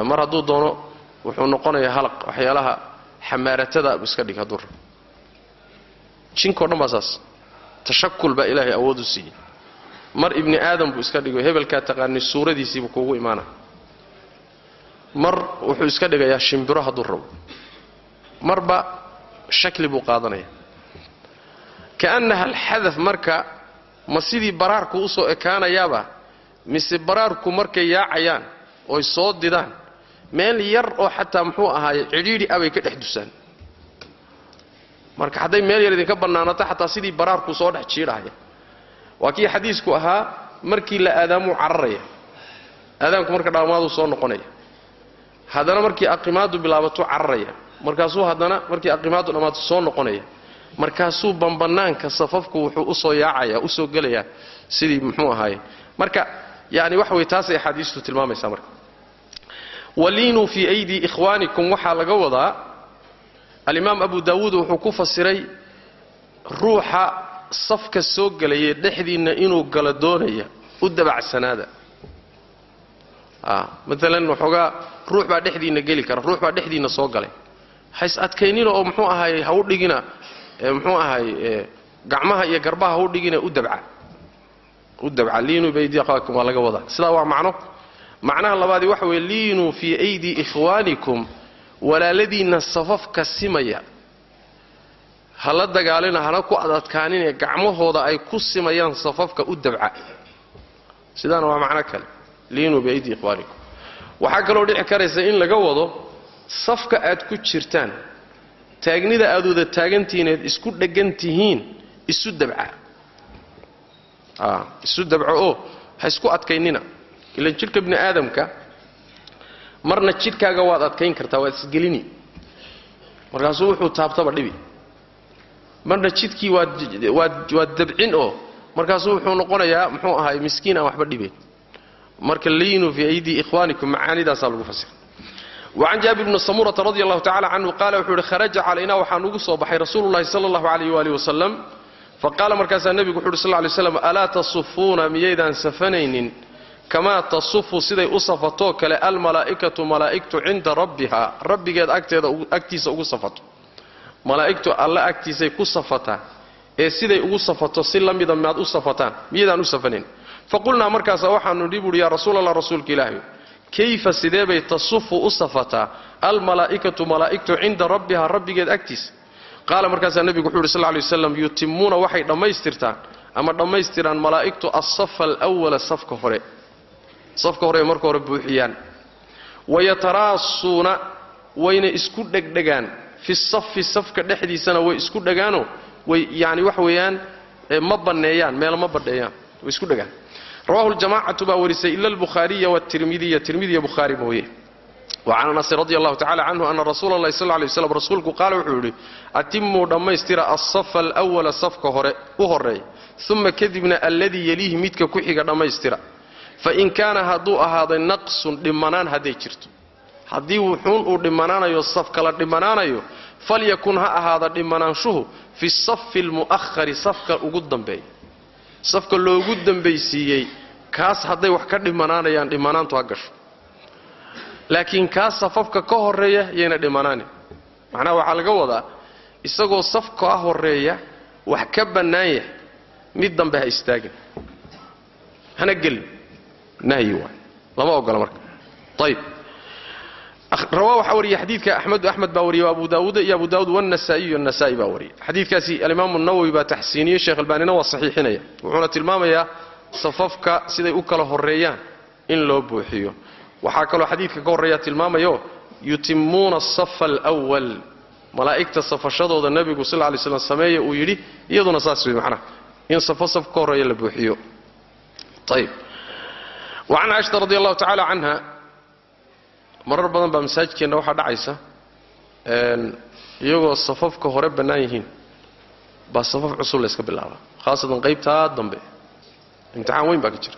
mar hadduu doono wuxuu noqonayaa halaq waxyaalaha xamaaratada iska dhig hadduu rabo jinkao dhan baa saas tashakul baa ilaahay awood u siiyey. Mar ibni aadam buu iska dhigo hebelkaa taqaanay suuradiisiibuu kuugu imaana. Mar wuxuu iska dhigayaa shimbiro hadduu rabo. Marba shakli buu qaadanaya. Kaannaha alxadaf marka ma sidii baraarku u soo ekaanayaaba mise baraarku markay yaacayaan oy soo didaan meel yar oo xataa muxuu ahaaye cidhiidhi abay ka dhex dusaan marka hadday meel yar idinka bannaanato xataa sidii baraarku soo dhex jiidhahaya waa kii xadiisku ahaa markii la aadaamuu cararaya. Aadaamku marka dhammaaduu soo noqonaya. Haddana markii aqimaadu bilaabatuu cararaya. Markaasuu haddana markii aqimaadu dhammaatu soo noqonaya. Markaasuu bambanaanka safafku wuxuu u soo yaacaya u soo gelayaa sidii muxuu ahaaye marka yani waxa wey taasay axaadiistu tilmaamaysaa marka. Waliinuu fii aydii ikhwaanikum waxaa laga wadaa alimaam abu daawuud wuxuu ku fasiray ruuxa safka soo gelaya dhexdiinna inuu galo doonaya u dabacsanaada maalan waxoogaa ruux baa dhexdiinna geli kara ruux baa dhexdiinna soo galay. Hays adkaynina oo muxuu ahaay ha u dhigina muxuu ahaay gacmaha iyo garbaha ha u dhigina u dabca. U dabca liinuu biaydiikum waa laga wadaa. Sidaa waa macno. Macnaha labaadii waxa weeye liinuu fii aydii ikhwaanikum walaaladiinna safafka simaya ha la dagaalina hana ku adadkaaninee gacmahooda ay ku simayaan safafka u dabca. Sidaana waa macno kale. Liinuu biaydii ikhwaanikum waxaa kaloo dhici karaysa in laga wado safka aad ku jirtaan taagnida aad wada taagantihiineed isku dheggan tihiin isu dabca. Isu dabco oo ha isku adkaynina. Ilan jidhka bini aadamka marna jidhkaaga waad adkayn kartaa waad isgelini. Markaasuu wuxuu taabtaba dhibi. Marna jidhkii waad dabcin oo markaasuu wuxuu noqonayaa muxuu ahaay miskiin aan waxba dhibayn marka liinuu fii aydii ikhwaanikum macaanidaasaa lagu fasira wacan jaabir bni samurata radi allahu tacala canhu qaala wuxuu yihi kharaja calaynaa waxaa nugu soo baxay rasuulu sala allahu alayh waali wasalam faqaala markaasaa nebigu wuxu uhi sal lay slam alaa tasufuuna miyaydaan safanaynin kamaa tasufu siday u safatoo kale almalaa'ikatu malaa'igtu cinda rabbiha rabbigeed agteeda agtiisa ugu safato malaa'igtu alle agtiisay ku safataa ee siday ugu safato si la mida maad u safataan miyaydaan u safanayn faqulnaa markaasa waxaanu nidhi buuhi yaa rasuul allah rasuulka ilaahay kayfa sidee bay tasufu u safataa almalaa'ikatu malaa'igtu cinda rabbiha rabbigeed agtiisa qaala markaasaa nebigu wuxuu yidhi sal lay waslam yutimuuna waxay dhammaystirtaan ama dhammaystiraan malaa'igtu alsafa alwala safka hore safka hore marka hore buuxiyaan. Wayataraasuuna wayna isku dhegdhegaan. Fi safi safka dhexdiisana way isku dhegaanoo way yani waxa weeyaan ma banneeyaan meel ma badheeyaan way isku dhegaan. Rawahu ljamacatu baa warisay ila albukhaariya wtirmidiya tirmidiya bukhaari mooye wacan anasin radi allahu tacala canhu ana rasuula allahi sal lay waslam rasuulku qaala wuxuu yidhi atimuu dhammaystira alsafa alwala safka hore u horreeya uma kadibna alladii yeliihi midka ku xiga dhammaystira fain kaana hadduu ahaaday naqsun dhimanaan hadday jirto. Haddii wuxuun uu dhimanaanayo saf kala dhimanaanayo falyakun ha ahaada dhimanaanshuhu fi safi almu'ahari safka ugu dambeeya. Safka loogu dambaysiiyey kaas hadday wax ka dhimanaanayaan dhimanaantu ha gasho. Laakiin kaas safafka ka horreeya yayna dhimanaanin. Macnaha waxaa laga wadaa isagoo safka horreeya wax ka bannaan yahay mid dambe ha istaagin. Hana gelin nahyi waay. Lama ogola marka. Ayib rawaa waxaa wariyay xadiidka axmedu axmed baa wariyay abu daawuud iyo abu daawuud wannasaa'iyu annasaa'i baa wariyay xadiidkaasi alimaamu nawowi baa taxsiiniyey sheekh albaanina waa saxiixinaya. Wuxuuna tilmaamayaa safafka siday u kala horeeyaan in loo buuxiyo. Waxaa kaloo xadiidka ka horreeya tilmaamayo yutimuuna asafa alwal malaa'igta safashadooda nebigu sal lay slam sameeya uu yidhi iyaduna saas wey macnaha in safo saf ka horreeya la buuxiyo. Ayib wacan caaishata radi allahu tacaala canha marar badan baa masaajidkeenna waxaa dhacaysa. Iyagoo safafka hore bannaan yihiin. Baa safaf cusub layska bilaabaa. Khaasatan qaybtaa dambe. Imtixaan weyn baa ka jira.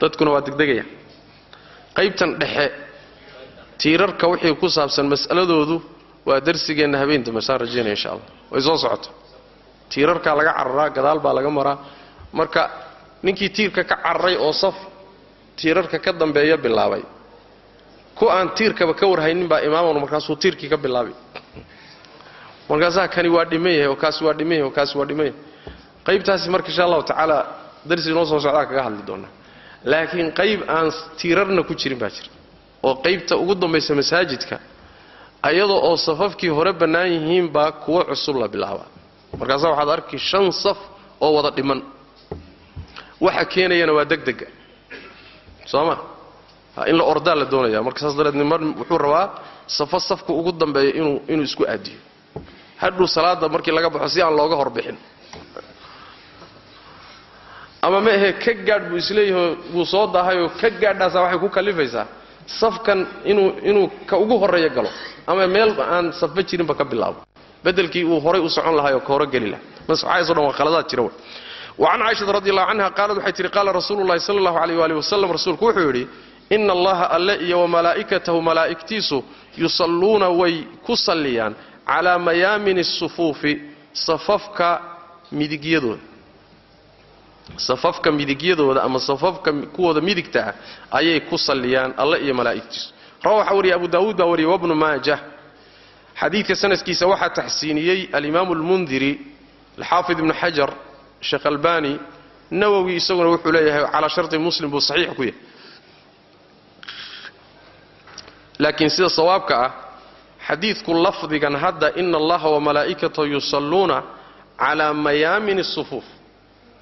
Dadkuna waa degdegaya. Qaybtan dhexe tiirarka wixii ku saabsan mas'aladoodu waa darsigeenna habeen dambe saan rajaynaya insha allah. Way soo socoto. Tiirarkaa laga cararaa gadaal baa laga maraa. Marka ninkii tiirka ka cararay oo saf tiirarka ka dambeeya bilaabay. Ku aan tiirkaba ka warhaynin baa imaaman markaasuu tiirkii ka bilaabay markaasaa kani waa dhiman yahay oo kaasi waa dhiman yahay oo kaasi waa dhiman yahay. Qaybtaasi marka insha allahu tacaala darsi noo soo socdaa kaga hadli doonaa laakiin qayb aan tiirarna ku jirin baa jira. Oo qaybta ugu dambaysa masaajidka ayadoo oo safafkii hore bannaan yihiin baa kuwo cusub la bilaabaa. Markaasaa waxaad arki shan saf oo wada dhiman. Waxa keenayana waa degdega soo ma in la ordaa la doonaya marka saas dareed nimar wuxuu rabaa safo safka ugu dambeeya inuu inuu isku aadiyo. Hadhuu salaada markii laga baxo si aan looga horbixin. Ama ma ahe ka gaadh buu isleeyaho wuu soo daahayoo ka gaadhaasaa waxay ku kallifaysaa safkan inuu inuu ka ugu horreeya galo. Ama meel aan safba jirinba ka bilaabo. Bedelkii uu horay u socon lahaayoo ka horogeli laha maswaxaaso dhan waa khaladaad jira wey wacan caaishata radi allahu canha qaalad waxay tihi qaala rasuulu llahi sala allahu alayh waali wasalam rasuulku wuxuu yidhi ina allaha alle iyo wamalaa'ikatahu malaa'igtiisu yusalluuna way ku salliyaan calaa mayaamini sufuufi safafka midigyadooda. Safafka midigyadooda ama safafka kuwooda midigta ah ayay ku salliyaan alle iyo malaa'igtiisu. Rawa waxaa wariyay abu daawuud baa wariyay wabnu maajah xadiidka sanadkiisa waxaa taxsiiniyey alimaamu almundiri alxaafid ibnu xajar sheekh albani nawowi isaguna wuxuu leeyahay calaa sharti muslim buu saxiix ku yahay. Laakiin sida sawaabka ah xadiidku lafdigan hadda ina allaha wamalaa'ikatahu yusalluuna calaa mayaamini sufuuf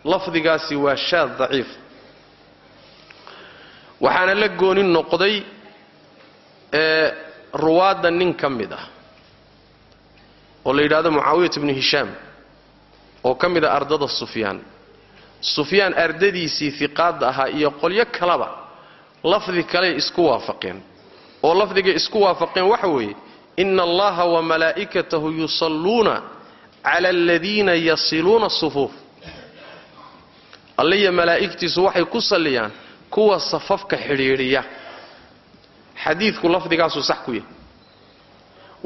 lafdigaasi waa shaad daciif. Waxaana la gooni noqday ee ruwaadda nin ka mid ah oo la yidhahdo mucaawiyat ibnu hishaam oo ka mid a ardada sufyaan. Sufyaan ardadiisii hiqaadda ahaa iyo qolyo kaleba lafdi kaley isku waafaqeen. Oo lafdigay isku waafaqeen waxa weeye ina allaha wamalaa'ikatahu yusalluuna cala aladiina yasiluuna sufuuf. Alliya malaa'igtiisu waxay ku salliyaan kuwa safafka xidhiidhiya. Xadiidku lafdigaasuu sax ku yahay.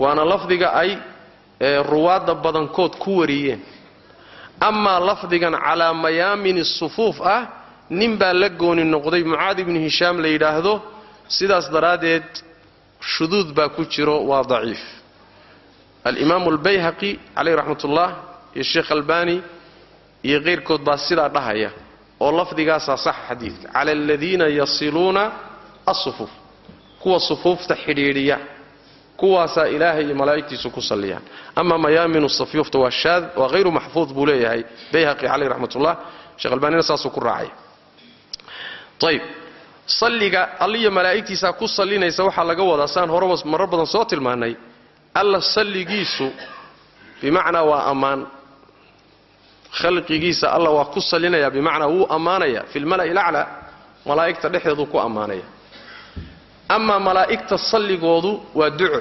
Waana lafdiga ay ruwaadda badankood ku wariyeen amaa lafdigan calaa mayaamini sufuuf ah nin baa la gooni noqday. Mucaad ibnu hishaam la yidhaahdo sidaas daraaddeed shuduud baa ku jiro waa daciif. Alimaamu albayhaqi calayh raxmat ullah iyo sheekh albani iyo kayrkood baa sidaa dhahaya oo lafdigaasaa sax xadiidka. Cala aladiina yasiluuna asufuuf kuwa sufuufta xidhiidhiya kuwaasaa ilaahay iyo malaa'igtiisu ku salliyaan ama mayaaminu safyuufta waa shaad waa hayru maxfuud buu leeyahay bayhaqi caleyh raxmatullah. Sheekh albaanina saasuu ku raacay. Ayb salliga alliya malaa'igtiisaa ku sallinaysa waxaa laga wadaa saan horeba marar badan soo tilmaannay alla salligiisu bimacnaa waa ammaan. Khalqigiisa alla waa ku sallinaya bimacnaa wuu ammaanaya. Fi lmala'i laclaa malaa'igta dhexdeeduu ku ammaanaya amaa malaa'igta salligoodu waa duco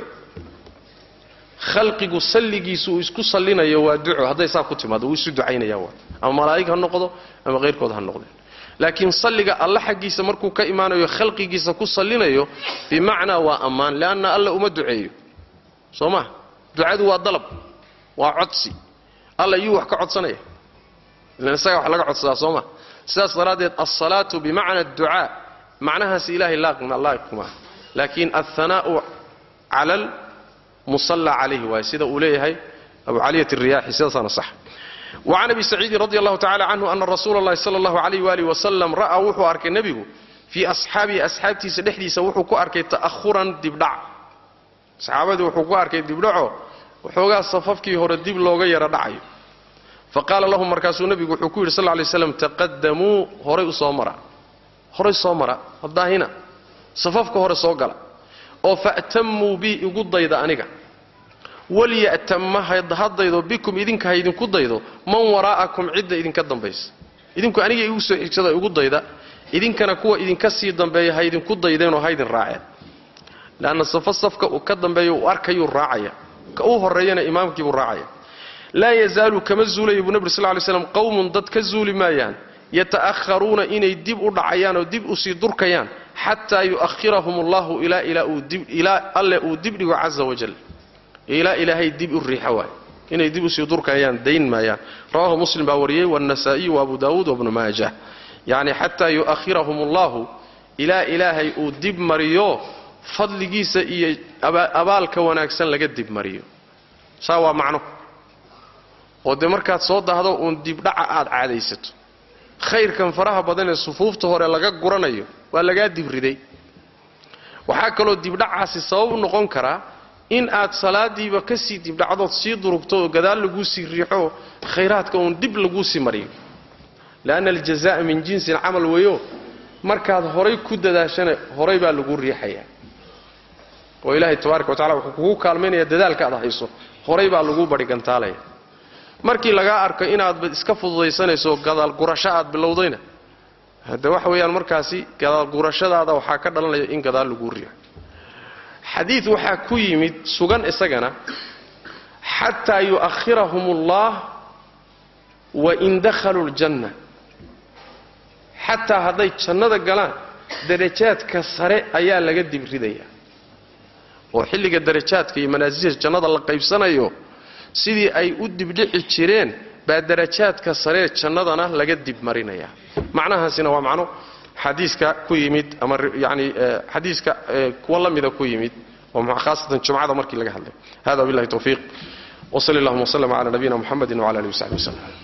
khalqigu salligiisu uu isku sallinayo waa duco hadday saa ku timaado wuu isu ducaynaya waa. Ama malaa'ig ha noqdo ama hayrkood ha noqdeen laakiin salliga alla xaggiisa markuu ka imaanayo khalqigiisa ku sallinayo bimacnaa waa ammaan leanna alla uma duceeyo. Soo ma? Ducadu waa dalab waa codsi. Alla iyuu wax ka codsanaya. Ilan isagaa wax laga codsadaa soo ma? Sidaas daraaddeed alsalaatu bimacna adducaa macnahaas ilaahay laaqiquma laakiin alhanaa'u cala almusalla calayhi waaye sida uu leeyahay abu caliyat riyaaxi sidaasaana sax. Wacan abi saciidin radi allahu tacala canhu ana rasuula allahi sala allahu alayh waalihi wasalam ra'aa wuxuu arkay nebigu fii asxaabihi asxaabtiisa dhexdiisa wuxuu ku arkay ta'ahuran dibdhac. Saxaabadii wuxuu ku arkay dibdhaco waxoogaa safafkii hore dib looga yaro dhacayo faqaala lahum markaasuu nebigu wuxuu ku yidhi sal lay slam taqadamuu horay u soo mara horay soo mara hadaahina safafka hore soo gala oo fa'tamuu bi igu dayda aniga. Walya'tamma haddaydo bikum idinka ha idinku daydo man waraa'akum cidda idinka dambaysa. Idinku aniga igu soo xigsada igu dayda idinkana kuwa idinka sii dambeeya ha idinku daydeenoo ha idin raaceen. Leanna safo safka uu ka dambeeyo uu arkayuu raacaya ka u horreeyana imaamkiibuu raacaya. Laa yazaalu kama zuulaya buu nebi sl ly slam qowmun dad ka zuuli maayaan yata'aharuuna inay dib u dhacayaan oo dib u sii durkayaan xataa yu'ahirahum allahu ilaa alle uu dibdhigo caza wajal ilaa ilaahay dib u riixa waay inay dib u sii durkayaan dayn maayaan rawahu muslim baa wariyey wannasaa'iyu waabu daawuud wabnu maajah yacni xataa yu'ahirahum allahu ilaa ilaahay uu dib mariyo fadligiisa iyo abaalka wanaagsan laga dib mariyo saa waa macno oo dee markaad soo dahdo uun dibdhaca aad caadaysato khayrkan faraha badan ee sufuufta hore laga guranayo waa lagaa dibriday waxaa kaloo dibdhacaasi sabab u noqon karaa in aad salaadiiba ka sii dibdhacdood sii durugto oo gadaal laguu sii riixo khayraadka uun dib laguu sii mariyo. Leanna aljazaa'a min jinsin camal weeyo markaad horay ku dadaashana horay baa lagu riixayaa. Oo ilaahay tabaaraka wa tacala wuxuu kugu kaalmaynaya dadaalka aad hayso horay baa laguu badhigantaalaya markii lagaa arko inaadba iska fududaysanayso gadaal gurasho aad bilowdayna hadde waxa weeyaan markaasi gadaal gurashadaada waxaa ka dhalanaya in gadaal laguu riixo xadiid waxaa ku yimid sugan isagana xataa yu'ahirahum ullah wain dakhaluu ljanna. Xataa hadday jannada galaan darajaadka sare ayaa laga dibridaya oo xilliga darajaadka iyo manaasisha jannada la qaybsanayo sidii ay u dibdhici jireen baa darajaadka saree jannadana laga dibmarinaya macnahaasina waa macno xadiiska ku yimid ama yani xadiiska kuwa la mida ku yimid khaasatan jumcada markii laga hadlay. Hada billahi tawfiiq. Wsali allahuma wslm cala nabiyina muxamedi wcala alihi wasaxbi waslem